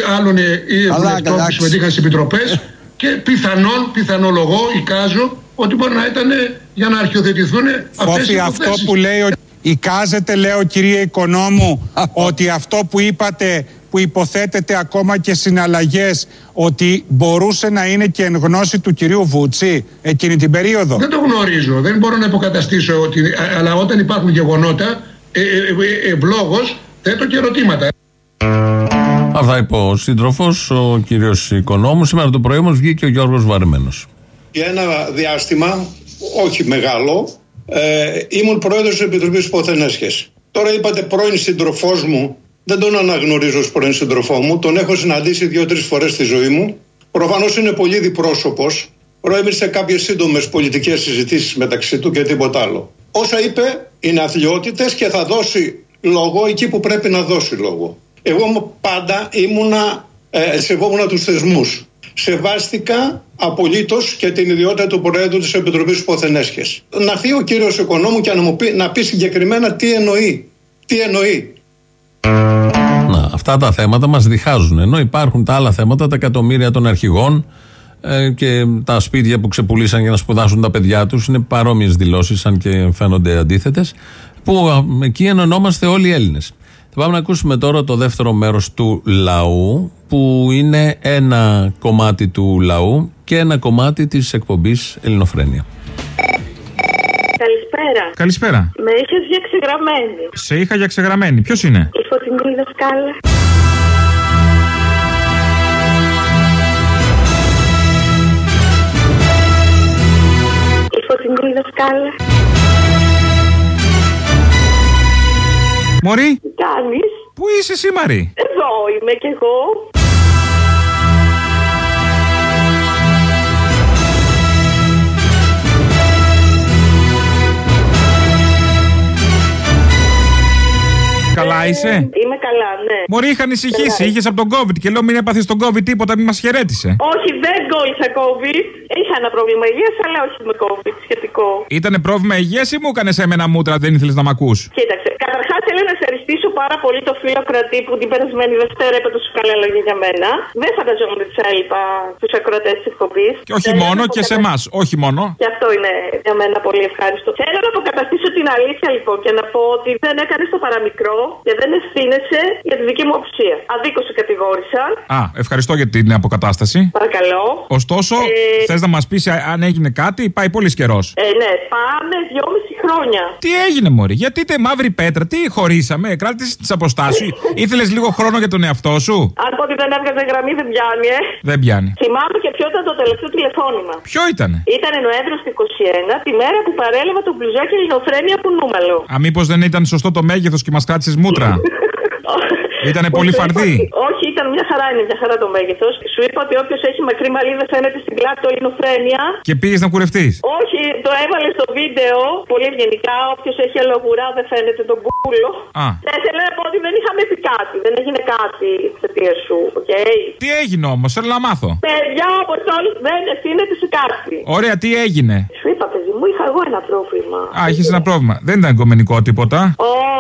ε, άλλων ε, ε, Καλά, βουλευτών καλά. που συμμετείχαν στις επιτροπές και πιθανόν, πιθανολογώ, εικάζω ότι μπορεί να ήταν ε, για να αρχιοθετηθούν αυτές οι Φόφη, αυτό υποθέσεις. που λέει ο... Εικάζεται, λέω κυρία Οικονόμου, ότι αυτό που είπατε που υποθέτεται ακόμα και συναλλαγές ότι μπορούσε να είναι και εν γνώση του κυρίου Βούτσι εκείνη την περίοδο; Δεν το γνωρίζω, δεν μπορώ να υποκαταστήσω ότι. α- Αλλά όταν υπάρχουν γεγονότα, ε, ε, ε, ευλόγως θέτω και ερωτήματα. Αυτά είπε ο σύντροφος, ο κύριος Οικονόμου. Σήμερα το πρωί όμως βγήκε ο Γιώργος Βαρεμένος. Για ένα διάστημα, όχι μεγάλο, ε, ήμουν πρόεδρος της Επιτροπής Ποθενέσχες. Τώρα είπατε πρώην συντροφός μου, δεν τον αναγνωρίζω ως πρώην συντροφό μου, τον έχω συναντήσει δύο-τρεις φορές στη ζωή μου. Προφανώς είναι πολύ διπρόσωπος, προέβη σε κάποιες σύντομες πολιτικές συζητήσεις μεταξύ του και τίποτα άλλο. Όσα είπε είναι αθλειότητες και θα δώσει λόγο εκεί που πρέπει να δώσει λόγο. Εγώ μου πάντα ήμουνα, ε, σεβόμουν τους θεσμούς. Σεβάστηκα απολύτως και την ιδιότητα του Προέδρου της Επιτροπής Ποθενέσχε. Να έρθει ο κύριος Οικονόμου και να μου πει, να πει συγκεκριμένα τι εννοεί. Τι εννοεί. Να, αυτά τα θέματα μας διχάζουν. Ενώ υπάρχουν τα άλλα θέματα, τα εκατομμύρια των αρχηγών ε, και τα σπίτια που ξεπουλήσαν για να σπουδάσουν τα παιδιά τους. Είναι παρόμοιες δηλώσεις, αν και φαίνονται αντίθετες. Που α, εκεί ενωνόμαστε όλοι οι Έλληνες. Θα πάμε να ακούσουμε τώρα το δεύτερο μέρος του λαού που είναι ένα κομμάτι του λαού και ένα κομμάτι της εκπομπής Ελληνοφρένια. Καλησπέρα. Καλησπέρα. Με είχες για ξεγραμμένη. Σε είχα για ξεγραμμένη. Ποιος είναι; Η φωτεινή δασκάλα. Η φωτεινή δασκάλα. Μωρή, Τι κάνεις; πού είσαι εσύ, Μαρή; Εδώ είμαι κι εγώ. Καλά είσαι; Είμαι καλά, ναι. Μωρή, είχα ανησυχήσει. Καλά. Είχες από τον COVID και λέω μην έπαθες τον COVID τίποτα, μην μας χαιρέτησε. Όχι, δεν κόλλησα COVID. Είχα Είχα ένα πρόβλημα υγείας, αλλά όχι με COVID σχετικό. Ήτανε πρόβλημα υγείας ή μου έκανες εμένα μούτρα, δεν ήθελες να μ' ακούς; Κοίταξε, καταρχάς θέλω να ευχαριστήσω πάρα πολύ το φίλο κρατή που την περασμένη Δευτέρα είπε τόσο καλά λόγια για μένα. Δεν φανταζόμουν ότι θα έλειπα στους ακροατές της εκπομπής. Και όχι μόνο και σε εμάς, όχι μόνο. Και αυτό είναι για μένα πολύ ευχάριστο. Θέλω να αποκαταστήσω την αλήθεια λοιπόν και να πω ότι δεν έκανες το παραμικρό και δεν ευθύνεσαι για τη δική μου απουσία. Αδίκως σε κατηγόρησα. Α, ευχαριστώ για την αποκατάσταση. Παρακαλώ. Ωστόσο, Ε, θες να μας πεις αν έγινε κάτι, πάει πολύς καιρός. Ε, ναι, πάμε δυόμιση χρόνια. Τι έγινε, Μωρή, γιατί είτε μαύρη πέτρα, τι χωρίσαμε, κράτησες τις αποστάσεις. (laughs) Ήθελες λίγο χρόνο για τον εαυτό σου; Αν πω ότι δεν έβγαζε γραμμή δεν πιάνει, ε. Δεν πιάνει. Θυμάμαι και ποιο ήταν το τελευταίο τηλεφώνημα. Ποιο ήτανε; Ήταν Νοέμβριο του 21, τη μέρα που παρέλαβα το μπλουζάκι ελληνοφρένεια από νούμαλο. Α, μήπως δεν ήταν σωστό το μέγεθος και μας κράτησες μούτρα. (laughs) Ήτανε Που πολύ σου είπα φαρδί. ότι- Όχι, ήταν μια χαρά, είναι μια χαρά το μέγεθος. Σου είπα ότι όποιος έχει μακρύ μαλλί δεν φαίνεται στην πλάτη του ελληνοφρένεια. Και πήγες να κουρευτείς; Όχι, το έβαλε στο βίντεο πολύ ευγενικά. Όποιος έχει αλογοουρά δεν φαίνεται τον κούλο. Α. Ε, θέλω να πω ότι δεν είχαμε πει κάτι. Δεν έγινε κάτι εξαιτίας σου, οκ; Τι έγινε όμως, θέλω να μάθω. Παιδιά, όπως όλοι δεν ευθύνεται σε κάτι. Ωραία, τι έγινε; Σου είπα, παιδί μου, είχα εγώ ένα πρόβλημα. Α, είχες ένα πρόβλημα. Δεν ήταν κομμενικό τίποτα.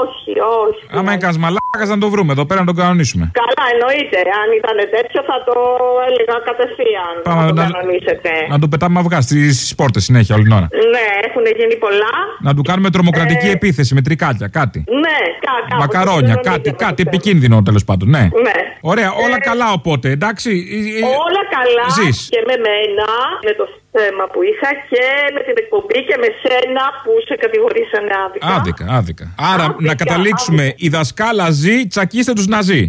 Όχι, όχι. Άμα έκανες μαλάκας να το βρούμε εδώ πέρα να το κανονίσουμε. Καλά, εννοείται. Αν ήταν τέτοιο θα το έλεγα κατευθείαν. Πάμε να το να- κανονίσετε. Να του πετάμε αυγά στις πόρτες συνέχεια όλη την ώρα. Ναι, έχουν γίνει πολλά. Να του κάνουμε τρομοκρατική Ε, επίθεση με τρικάκια, κάτι. Ναι, κα- κάπως, Μακαρόνια, δεν κάτι, νομίζετε κάτι αυτό. επικίνδυνο τέλος πάντων, ναι. Ναι. Ωραία, όλα καλά οπότε, εντάξει. Ε, ε, Όλα καλά Ζεις. και με μένα, με το θέμα που είχα και με την εκπομπή και με σένα που σε κατηγορήσανε άδικα. Άδικα, άδικα. Άρα να καταλήξουμε, η δασκάλα ζει, τσακίστε τους να ζει.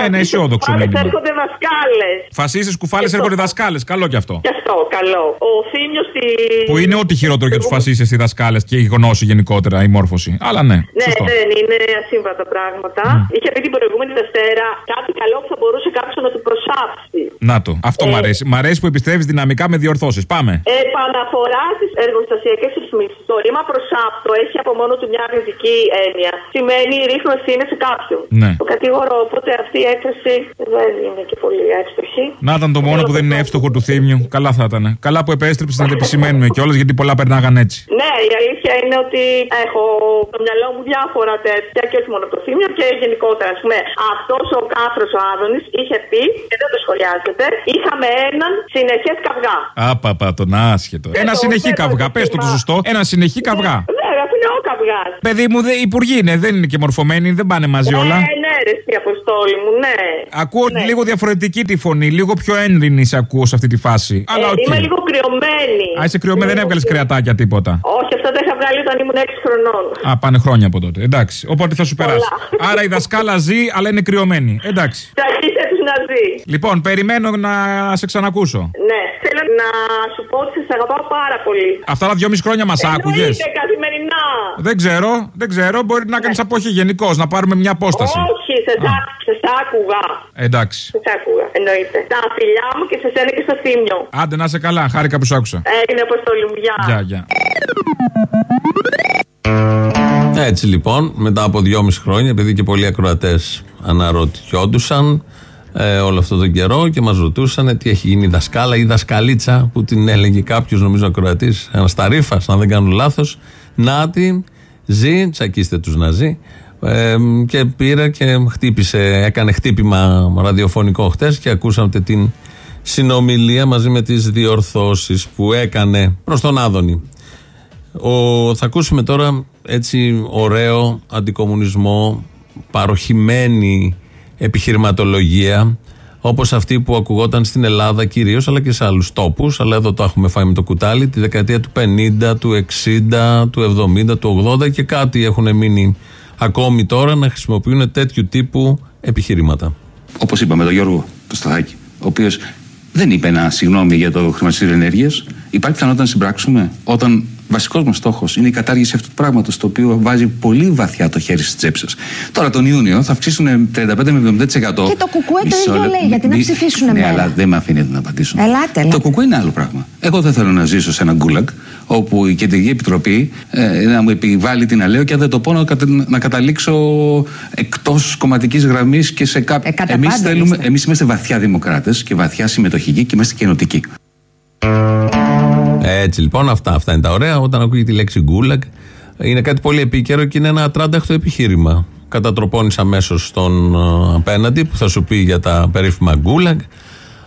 Μπράβο. Ένα αισιόδοξο Πάλι μήνυμα. έρχονται δασκάλες. Φασίστες κουφάλες έρχονται δασκάλες. Καλό κι αυτό. Γι' αυτό, καλό. Ο Θήμιος στη. Που είναι ό,τι χειρότερο για τους φασίστες οι δασκάλες και η γνώση γενικότερα, η μόρφωση. Αλλά ναι, Ναι, σωστό. δεν είναι ασύμβατα πράγματα. Είχε πει την προηγούμενη Δευτέρα κάτι καλό που θα μπορούσε κάποιος να του προσάψει. Να το. Αυτό μ' αρέσει. Μ' αρέσει που επιστρέφεις δυναμικά με διορθώσεις. Πάμε. Επαναφορά στις εργοστασιακές ρυθμίσεις. Το ρήμα προσάπτω έχει από μόνο του μια αρνητική έννοια. Σημαίνει ρίχνω ευθύνη σε κάποιον. Ναι. Το κατηγορώ, οπότε αυτή η έκφραση δεν είναι και πολύ εύστοχη. Να ήταν το μόνο που δεν είναι εύστοχο του θύμιου. Καλά θα ήταν. Καλά που επέστρεψε να το επισημαίνουμε κιόλας γιατί πολλά περνάγαν έτσι. Ναι, η αλήθεια είναι ότι έχω στο μυαλό μου διάφορα τέτοια και όχι μόνο από το θύμιο και γενικότερα. Α πούμε, αυτός ο κάφρο ο Άδωνης είχε πει, και δεν το σχολιάζεται, είχαμε έναν συνεχές καυγά. Άπαπα, τον άσχετο. Ένα το- συνεχή δεν το καυγά. Πες το το σωστό. Ένα συνεχή καυγά. Ναι, αφού είναι ο καυγάς. Παιδί μου, δε, υπουργοί είναι, δεν είναι και μορφωμένοι, δεν πάνε μαζί όλα. Ναι, ναι, ρε, ρε Αποστόλη μου, ναι. Ακούω λίγο διαφορετική τη φωνή, λίγο πιο ένρινη σε ακούω σε αυτή τη φάση. Αλλά Ε, οκ. Είμαι λίγο κρυωμένη. Α, είσαι κρυωμένη, δεν έβγαλες κρεατάκια τίποτα. Όχι, αυτά τα είχα βγάλει όταν ήμουν 6 χρονών. Α, πάνε χρόνια από τότε. Εντάξει. Οπότε θα σου περάσει. Άρα η δασκάλα ζει, αλλά είναι κρυωμένη. Εντάξει. Τσακίστε του να ζει. Λοιπόν, περιμένω να σε ξανακούσω. Ναι, θέλω να σου πω ότι σα αγαπάω πάρα πολύ. Αυτά τα δυόμιση χρόνια μας άκουγες. Εννοείται καθημερινά. Δεν ξέρω, δεν ξέρω. Μπορεί να κάνεις αποχή γενικώς, να πάρουμε μια απόσταση. Όχι, σε σ' άκουγα. Εντάξει. Σε σ' άκουγα, εννοείται. Τα φιλιά μου και σε σένα και στο θύμιο. Άντε να είσαι καλά, χάρηκα που σου άκουσα. Έγινε αποστολή μου, γεια. Γεια, γεια. Έτσι λοιπόν, μετά από δυόμιση χρόνια, επειδή και πολλοί ακροατές αναρωτιόντουσαν ε, όλο αυτό τον καιρό και μας ρωτούσαν τι έχει γίνει η δασκάλα ή η δασκαλίτσα που την έλεγε κάποιος, νομίζω ακροατής, ένας ταρήφα, αν δεν κάνω λάθος. Να την ζει, τσακίστε τους να ζει. Ε, και πήρε και χτύπησε, έκανε χτύπημα ραδιοφωνικό χτες και ακούσατε την συνομιλία μαζί με τις διορθώσεις που έκανε προς τον Άδωνη. Ο, θα ακούσουμε τώρα έτσι ωραίο αντικομουνισμό, παροχημένη επιχειρηματολογία, όπως αυτή που ακουγόταν στην Ελλάδα κυρίως, αλλά και σε άλλους τόπους, αλλά εδώ το έχουμε φάει με το κουτάλι, τη δεκαετία του 50, του 60, του 70, του 80 και κάτι έχουν μείνει ακόμη τώρα να χρησιμοποιούν τέτοιου τύπου επιχειρήματα. Όπως είπαμε, τον Γιώργο το Σταθάκη, ο οποίος δεν είπε ένα συγγνώμη για το χρηματιστήριο ενέργειας. Υπάρχει πιθανότητα να συμπράξουμε όταν βασικός μας στόχος είναι η κατάργηση αυτού του πράγματος, το οποίο βάζει πολύ βαθιά το χέρι στη τσέπη σας. Τώρα τον Ιούνιο θα αυξήσουν 35 με 70%. Και το κουκουέ το Μισό ίδιο λεπτό. λέει, γιατί να Μη- ψηφίσουν Ναι, μέρα. αλλά δεν με αφήνετε να απαντήσω. Ελάτε, Το ελάτε. κουκουέ είναι άλλο πράγμα. Εγώ δεν θέλω να ζήσω σε ένα γκούλαγκ όπου η Κεντρική Επιτροπή ε, να μου επιβάλλει τι να λέω και αν δεν το πω να, κατα- να καταλήξω εκτός κομματικής γραμμής και σε κάποιο. κατά εμείς, πάντα θέλουμε, είστε. εμείς είμαστε βαθιά δημοκράτες και βαθιά συμμετοχικοί και είμαστε κοινοτικοί. Έτσι λοιπόν, αυτά, αυτά είναι τα ωραία. Όταν ακούει τη λέξη γκούλαγκ, είναι κάτι πολύ επίκαιρο και είναι ένα τράνταχτο επιχείρημα. Κατατροπώνεις αμέσως τον ε, απέναντι που θα σου πει για τα περίφημα γκούλαγκ.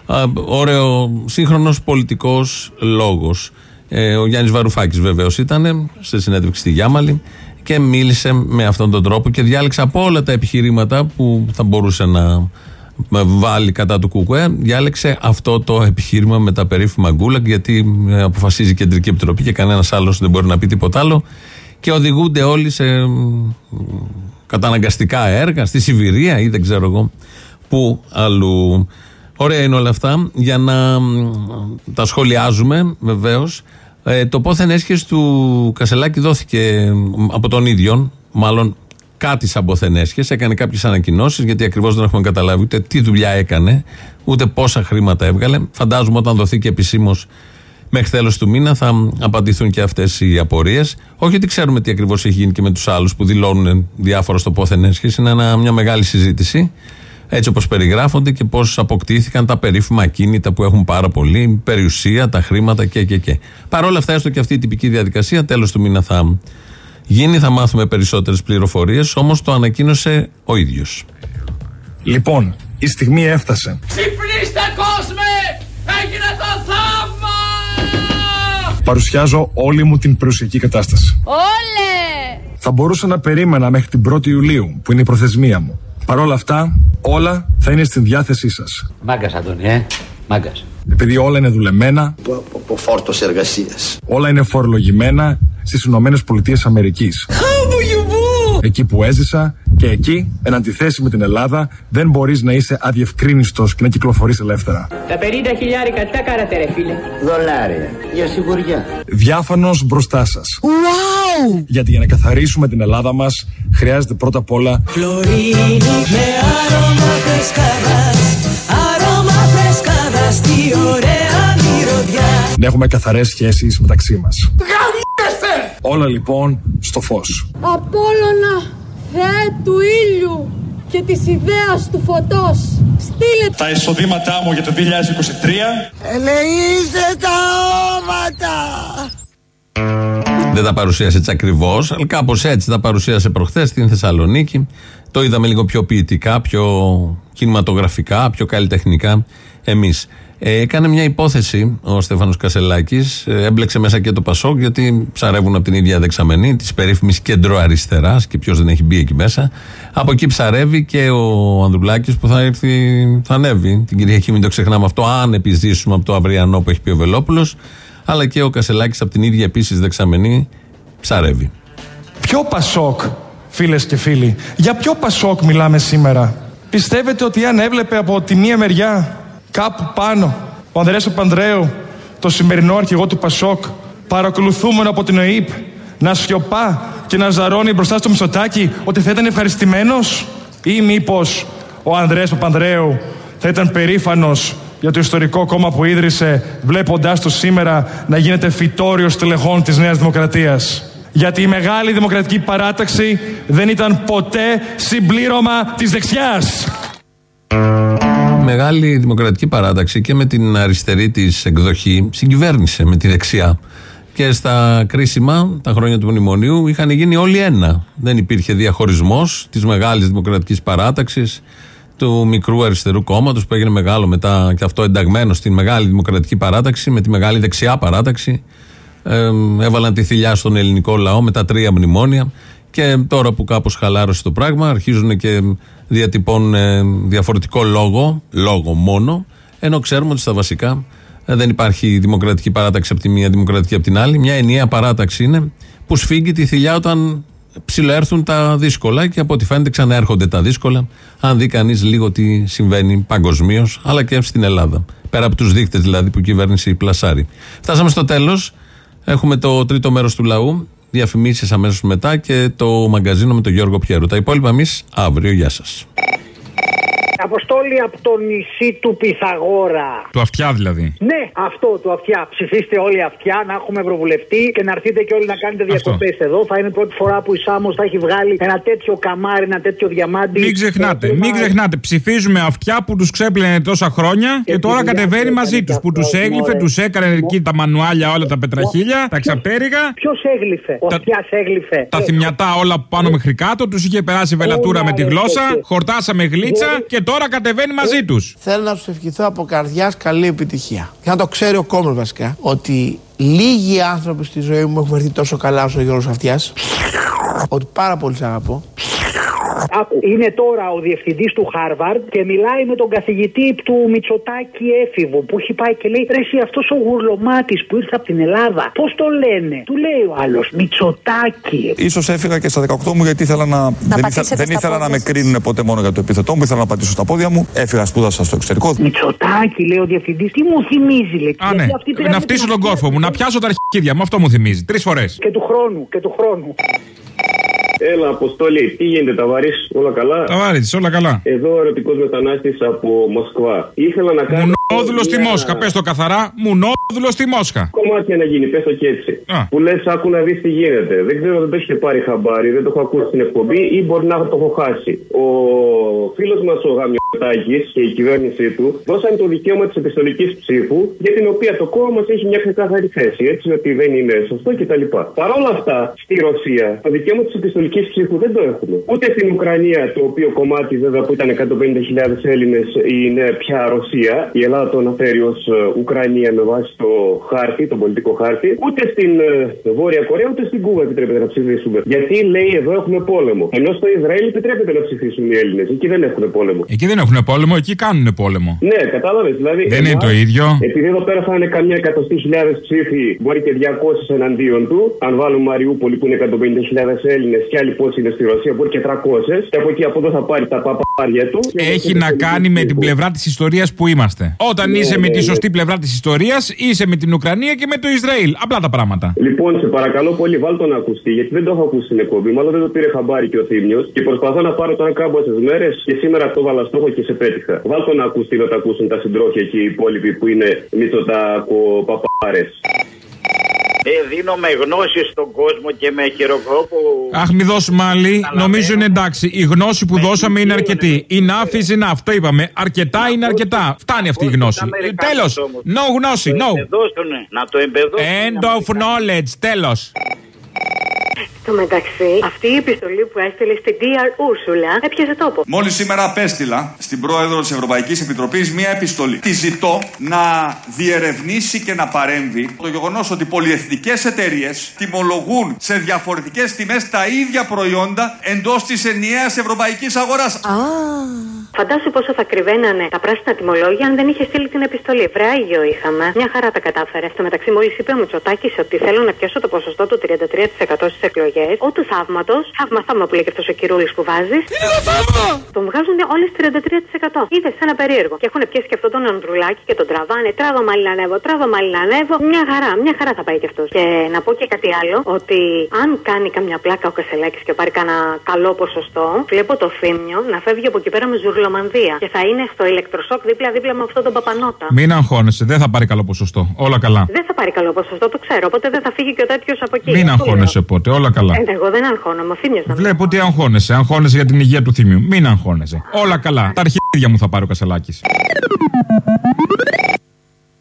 Α, Ωραίο σύγχρονος πολιτικός λόγος. Ε, ο Γιάννης Βαρουφάκης βεβαίως ήταν σε συνέντευξη στη Γιάμαλη και μίλησε με αυτόν τον τρόπο και διάλεξε από όλα τα επιχειρήματα που θα μπορούσε να βάλει κατά του Κουκουέ, διάλεξε αυτό το επιχείρημα με τα περίφημα γκούλαγκ, γιατί ε, αποφασίζει η Κεντρική Επιτροπή και κανένας άλλος δεν μπορεί να πει τίποτα άλλο. Και οδηγούνται όλοι σε μ, καταναγκαστικά έργα, στη Σιβηρία ή δεν ξέρω εγώ πού αλλού. Ωραία είναι όλα αυτά για να μ, τα σχολιάζουμε βεβαίως. Ε, το πόθεν έσχεση του Κασελάκη δόθηκε μ, από τον ίδιο, μάλλον κάτι σαν πόθεν έσχεση, έκανε κάποιες ανακοινώσεις, γιατί ακριβώς δεν έχουμε καταλάβει ούτε τι δουλειά έκανε, ούτε πόσα χρήματα έβγαλε. Φαντάζομαι όταν δοθεί και επισήμως μέχρι τέλος του μήνα θα απαντηθούν και αυτές οι απορίες. Όχι ότι ξέρουμε τι ακριβώς έχει γίνει και με τους άλλους που δηλώνουν διάφορα στο πόθεν έσχεση, είναι ένα- μια μεγάλη συζήτηση. Έτσι όπως περιγράφονται και πώς αποκτήθηκαν τα περίφημα ακίνητα που έχουν πάρα πολύ, περιουσία, τα χρήματα και και και. Παρ' όλα αυτά, έστω και αυτή η τυπική διαδικασία, τέλος του μήνα θα γίνει, θα μάθουμε περισσότερες πληροφορίες, όμως το ανακοίνωσε ο ίδιος. Λοιπόν, η στιγμή έφτασε. Ξυπνήστε κόσμε! Έγινε το θαύμα! Παρουσιάζω όλη μου την περιουσιακή κατάσταση. Όλε! Θα μπορούσα να περίμενα μέχρι την 1η Ιουλίου, που είναι η προθεσμία μου. Παρ' όλα αυτά, όλα θα είναι στην διάθεσή σας. Μάγκας, Αντώνη, ε. Μάγκας. Επειδή όλα είναι δουλεμένα, Από φόρτος εργασίας. όλα είναι φορολογημένα στις Ηνωμένες Πολιτείες Αμερικής. Εκεί που έζησα και εκεί, εν αντιθέσει με την Ελλάδα, δεν μπορείς να είσαι αδιευκρίνιστος και να κυκλοφορείς ελεύθερα. Τα 50 χιλιάρικα τι τα κάνατε ρε φίλε. Δολάρια. Για σιγουριά. Διάφανος μπροστά σας. Wow! Γιατί για να καθαρίσουμε την Ελλάδα μας, χρειάζεται πρώτα απ' όλα Φλωρίνι με άρωμα φρεσκάδας Άρωμα φρεσκάδας Τι ωραία μυρωδιά να έχουμε καθαρές σχέσεις μεταξύ μας. Γαμιέστε! Όλα λοιπόν στο φως. Απόλλωνα, Θεέ του ήλιου και της ιδέας του φωτός, στείλε Τα εισοδήματά μου για το 2023 Ελεήστε τα όματα! Δεν τα παρουσίασε έτσι ακριβώς, αλλά κάπως έτσι τα παρουσίασε προχθές στην Θεσσαλονίκη. Το είδαμε λίγο πιο ποιητικά, πιο κινηματογραφικά, πιο καλλιτεχνικά εμείς. Ε, έκανε μια υπόθεση ο Στέφανος Κασελάκης, ε, έμπλεξε μέσα και το Πασόκ, γιατί ψαρεύουν από την ίδια δεξαμενή της περίφημης κεντροαριστερά και ποιος δεν έχει μπει εκεί μέσα. Από εκεί ψαρεύει και ο Ανδρουλάκης που θα έρθει, θα ανέβει την Κυριακή, μην το ξεχνάμε αυτό, αν επιζήσουμε από το αυριανό που έχει πει ο Βελόπουλος. Αλλά και ο Κασελάκης από την ίδια επίσης δεξαμενή ψαρεύει. Ποιο Πασόκ, φίλες και φίλοι, για ποιο Πασόκ μιλάμε σήμερα; Πιστεύετε ότι αν έβλεπε από τη μία μεριά, κάπου πάνω, ο Ανδρέας Παπανδρέου, το σημερινό αρχηγό του Πασόκ, παρακολουθούμενο από την ΟΕΠ, να σιωπά και να ζαρώνει μπροστά στο Μισοτάκι ότι θα ήταν ευχαριστημένος; Ή μήπως ο Ανδρέας Παπανδρέου θα ήταν περήφανος για το ιστορικό κόμμα που ίδρυσε βλέποντάς το σήμερα να γίνεται φυτόριος τελεχών της Νέας Δημοκρατίας; Γιατί η μεγάλη δημοκρατική παράταξη δεν ήταν ποτέ συμπλήρωμα της δεξιάς. Μεγάλη δημοκρατική παράταξη και με την αριστερή της εκδοχή συγκυβέρνησε με τη δεξιά. Και στα κρίσιμα, τα χρόνια του μνημονίου, είχαν γίνει όλοι ένα. Δεν υπήρχε διαχωρισμός της μεγάλης δημοκρατικής παράταξης, του μικρού αριστερού κόμματος που έγινε μεγάλο μετά και αυτό ενταγμένο στην μεγάλη δημοκρατική παράταξη, με τη μεγάλη δεξιά παράταξη. Ε, έβαλαν τη θηλιά στον ελληνικό λαό με τα τρία μνημόνια. Και τώρα που κάπως χαλάρωσε το πράγμα, αρχίζουν και διατυπώνουν ε, διαφορετικό λόγο, λόγο μόνο, ενώ ξέρουμε ότι στα βασικά ε, δεν υπάρχει δημοκρατική παράταξη από τη μία, δημοκρατική από την άλλη. Μια ενιαία παράταξη είναι που σφίγγει τη θηλιά όταν ψηλοέρθουν τα δύσκολα και από ό,τι φαίνεται ξαναέρχονται τα δύσκολα, αν δει κανείς λίγο τι συμβαίνει παγκοσμίως, αλλά και στην Ελλάδα. Πέρα από τους δείκτες δηλαδή που η κυβέρνηση πλασάρει. Φτάσαμε στο τέλος. Έχουμε το τρίτο μέρος του λαού, διαφημίσεις αμέσως μετά και το μαγκαζίνο με τον Γιώργο Πιέρου. Τα υπόλοιπα εμείς αύριο. Γεια σας. Αποστόλη από το νησί του Πυθαγόρα. Του αυτιά δηλαδή. Ναι, αυτό το αυτιά. Ψηφίστε όλοι αυτιά, να έχουμε ευρωβουλευτή και να έρθετε και όλοι να κάνετε διακοπέ εδώ. Θα είναι η πρώτη φορά που η Σάμο θα έχει βγάλει ένα τέτοιο καμάρι, ένα τέτοιο διαμάντι. Μην ξεχνάτε, Ε, μην ε, ξεχνάτε. Ψηφίζουμε αυτιά που του ξέπλαινε τόσα χρόνια και, τη τώρα δουλειά κατεβαίνει που μαζί έκανε του. και Που του αυτός, έγλυφε, μωρέ. του έκανε εκεί τα μανουάλια όλα τα πετραχίλια, τα ξαπέριγα. Ποιο έγλυφε, ο αυτιά έγλυφε. Τα θυμιατά όλα από πάνω μέχρι κάτω, του είχε περάσει βελατούρα με τη γλώσσα, χορτάσαμε γλίτσα και τώρα κατεβαίνει μαζί τους. Θέλω να του ευχηθώ από καρδιάς καλή επιτυχία. Και να το ξέρει ο κόμμα βασικά ότι λίγοι άνθρωποι στη ζωή μου έχουν έρθει τόσο καλά όσο ο Γιώργος Αυτιάς. Ότι πάρα πολύ σε αγαπώ. Άκου, είναι τώρα ο διευθυντής του Χάρβαρντ και μιλάει με τον καθηγητή του Μητσοτάκη έφηβου που έχει πάει και λέει: Ρε, εσύ αυτός ο γουρλωμάτης που ήρθε από την Ελλάδα, πώς το λένε; Του λέει ο άλλος, Μητσοτάκη. Ίσως έφυγα και στα 18 μου γιατί ήθελα να, δεν, πατήσετε ήθελα, δεν στα ήθελα να πόδια με κρίνουν ποτέ μόνο για το επίθετό μου. Ήθελα να πατήσω στα πόδια μου. Έφυγα, σπούδασα στο εξωτερικό. Μητσοτάκη, λέει ο διευθυντής, τι μου θυμίζει, λέει. Α, ναι. Γιατί αυτοί πήραν Να την φτύσω τον αρχαία κόρφο μου, να πιάσω τα αρχίδια μου, αυτό μου θυμίζει. Τρεις φορές. Και του χρόνου, και του χρόνου. Έλα, Αποστολή, τι γίνεται, Ταβάρη, όλα καλά; Ταβάρη, όλα καλά. Εδώ ερωτικός μετανάστη από Μοσκβά. Ήθελα να κάνω. Μουνόδουλο στη μια- Μόσχα, πες το καθαρά. Μουνόδουλο στη Μόσχα. Κομμάτια να γίνει, πες το και έτσι. Που λες, άκου να δεις τι γίνεται. Δεν ξέρω, δεν το είχε πάρει χαμπάρι, δεν το έχω ακούσει στην εκπομπή ή μπορεί να το έχω χάσει. Ο φίλος μας ο Γαμιωτάκης και η κυβέρνησή του δώσαν το δικαίωμα της επιστολικής ψήφου για την οποία το κόμμα μας έχει μια ξεκάθαρη θέση. Έτσι ότι δεν είναι σωστό κτλ. Παρ' όλα αυτά, στη Ρωσία το δικαίωμα της επιστολικής ψήφου δεν το έχουμε. Ούτε στην Ουκρανία, το οποίο κομμάτι βέβαια που ήταν 150.000 Έλληνες είναι πια Ρωσία. Η Ελλάδα το αναφέρει ω Ουκρανία με βάση το χάρτη, τον πολιτικό χάρτη. Ούτε στην ε, Βόρεια Κορέα, ούτε στην Κούβα επιτρέπεται να ψηφίσουμε. Γιατί λέει εδώ έχουμε πόλεμο. Ενώ στο Ισραήλ επιτρέπεται να ψηφίσουν οι Έλληνες. Εκεί δεν έχουν πόλεμο. Εκεί δεν έχουν πόλεμο, εκεί κάνουν πόλεμο. Ναι, κατάλαβες. Δηλαδή, Δεν είναι εμάς, το ίδιο. Επειδή εδώ πέρα θα είναι καμιά εκατοστή χιλιάδες ψήφοι, μπορεί και 200 εναντίον του. Αν βάλουμε Μαριούπολη που είναι 150.000 Έλληνες και άλλοι πόσοι είναι στη Ρωσία, μπορεί και 300. Και από εκεί από εδώ θα πάρει τα παπάρια του. Έχει να κάνει με την πλευρά της ιστορίας που είμαστε. Όταν Ναι, είσαι ναι, με τη ναι. σωστή πλευρά της ιστορίας, είσαι με την Ουκρανία και με το Ισραήλ. Απλά τα πράγματα. Λοιπόν, σε παρακαλώ πολύ, βάλ το να ακουστεί, γιατί δεν το έχω ακούσει στην εκπομπή. Μάλλον δεν το πήρε χαμπάρι και ο Θήμιος. Και προσπαθώ να πάρω τώρα κάμποσε μέρες και σήμερα αυτό βάλα στόχο και σε πέτυχα. Βάλ το να ακουστεί να τα ακούσουν τα συντρόφια και οι υπόλοιποι που είναι μισοτάκο παπάρε. Ε, δίνουμε γνώση στον κόσμο και με χειροκρόπο. Αχ, μη δώσουμε άλλη. Νομίζω είναι εντάξει. Η γνώση που δώσαμε είναι αρκετή. Enough is enough. Το είπαμε. Αρκετά είναι αρκετά. Φτάνει αυτή η γνώση. Τέλος. No γνώση. No. Εμπεδώσουνε, να το εμπεδώσουν. End of knowledge. Τέλος. Στο μεταξύ, αυτή η επιστολή που έστειλε στην DR Ούρσουλα έπιασε τόπο. Μόλις σήμερα απέστειλα στην πρόεδρο της Ευρωπαϊκής Επιτροπής μία επιστολή. Τη ζητώ να διερευνήσει και να παρέμβει το γεγονός ότι πολυεθνικές εταιρείες τιμολογούν σε διαφορετικές τιμές τα ίδια προϊόντα εντός της ενιαίας ευρωπαϊκής αγοράς. Φαντάσου πόσο θα κρυβαίνανε τα πράσινα τιμολόγια αν δεν είχε στείλει την επιστολή. Βράγιο είχαμε. Μια χαρά τα κατάφερε. Στο μεταξύ, μόλις είπε ο Μητσοτάκης ότι θέλω να πιάσω το ποσοστό του 33% στις εκλογές, ο του θαύματος, θαύμα θαύμα που λέει και αυτός ο κυρούλης που βάζεις. Είναι θαύμα! Τον βγάζουν όλοι 33%. Είδε ένα περίεργο. Και έχουν πιάσει και αυτόν τον Ανδρουλάκη και τον τραβάνε. Τράβα μάλλον ανέβω, τράβα μάλλον ανέβω. Μια χαρά, μια χαρά θα πάει και αυτός. Και να πω και κάτι άλλο, ότι αν κάνει καμιά πλάκα ο Κασελάκης και πάρει κανένα καλό ποσοστό, βλέπω το θύμιο να φεύγει από εκεί πέρα με ζουρλομανδία. Και θα είναι στο ηλεκτροσόκ δίπλα-δίπλα με αυτόν τον Παπανότα. Μην αγχώνεσαι. Δεν θα πάρει καλό ποσοστό. Όλα καλά. Δεν θα πάρει καλό ποσοστό, το ξέρω. Οπότε δεν θα φύγει και ο τέτοιος από εκεί. Μην Αυτό αγχώνεσαι ποτέ. Όλα καλά. Λέω. Ε, εγώ δεν αγχώνομαι. Ο Θήμιος να Βλέπω ότι αγχώνεσαι. Αγχώνεσαι για την υγεία του θύμιου. Μην αγχώνεσαι. Όλα καλά. Τα αρχίδια μου θα πάρει ο Κασελάκης.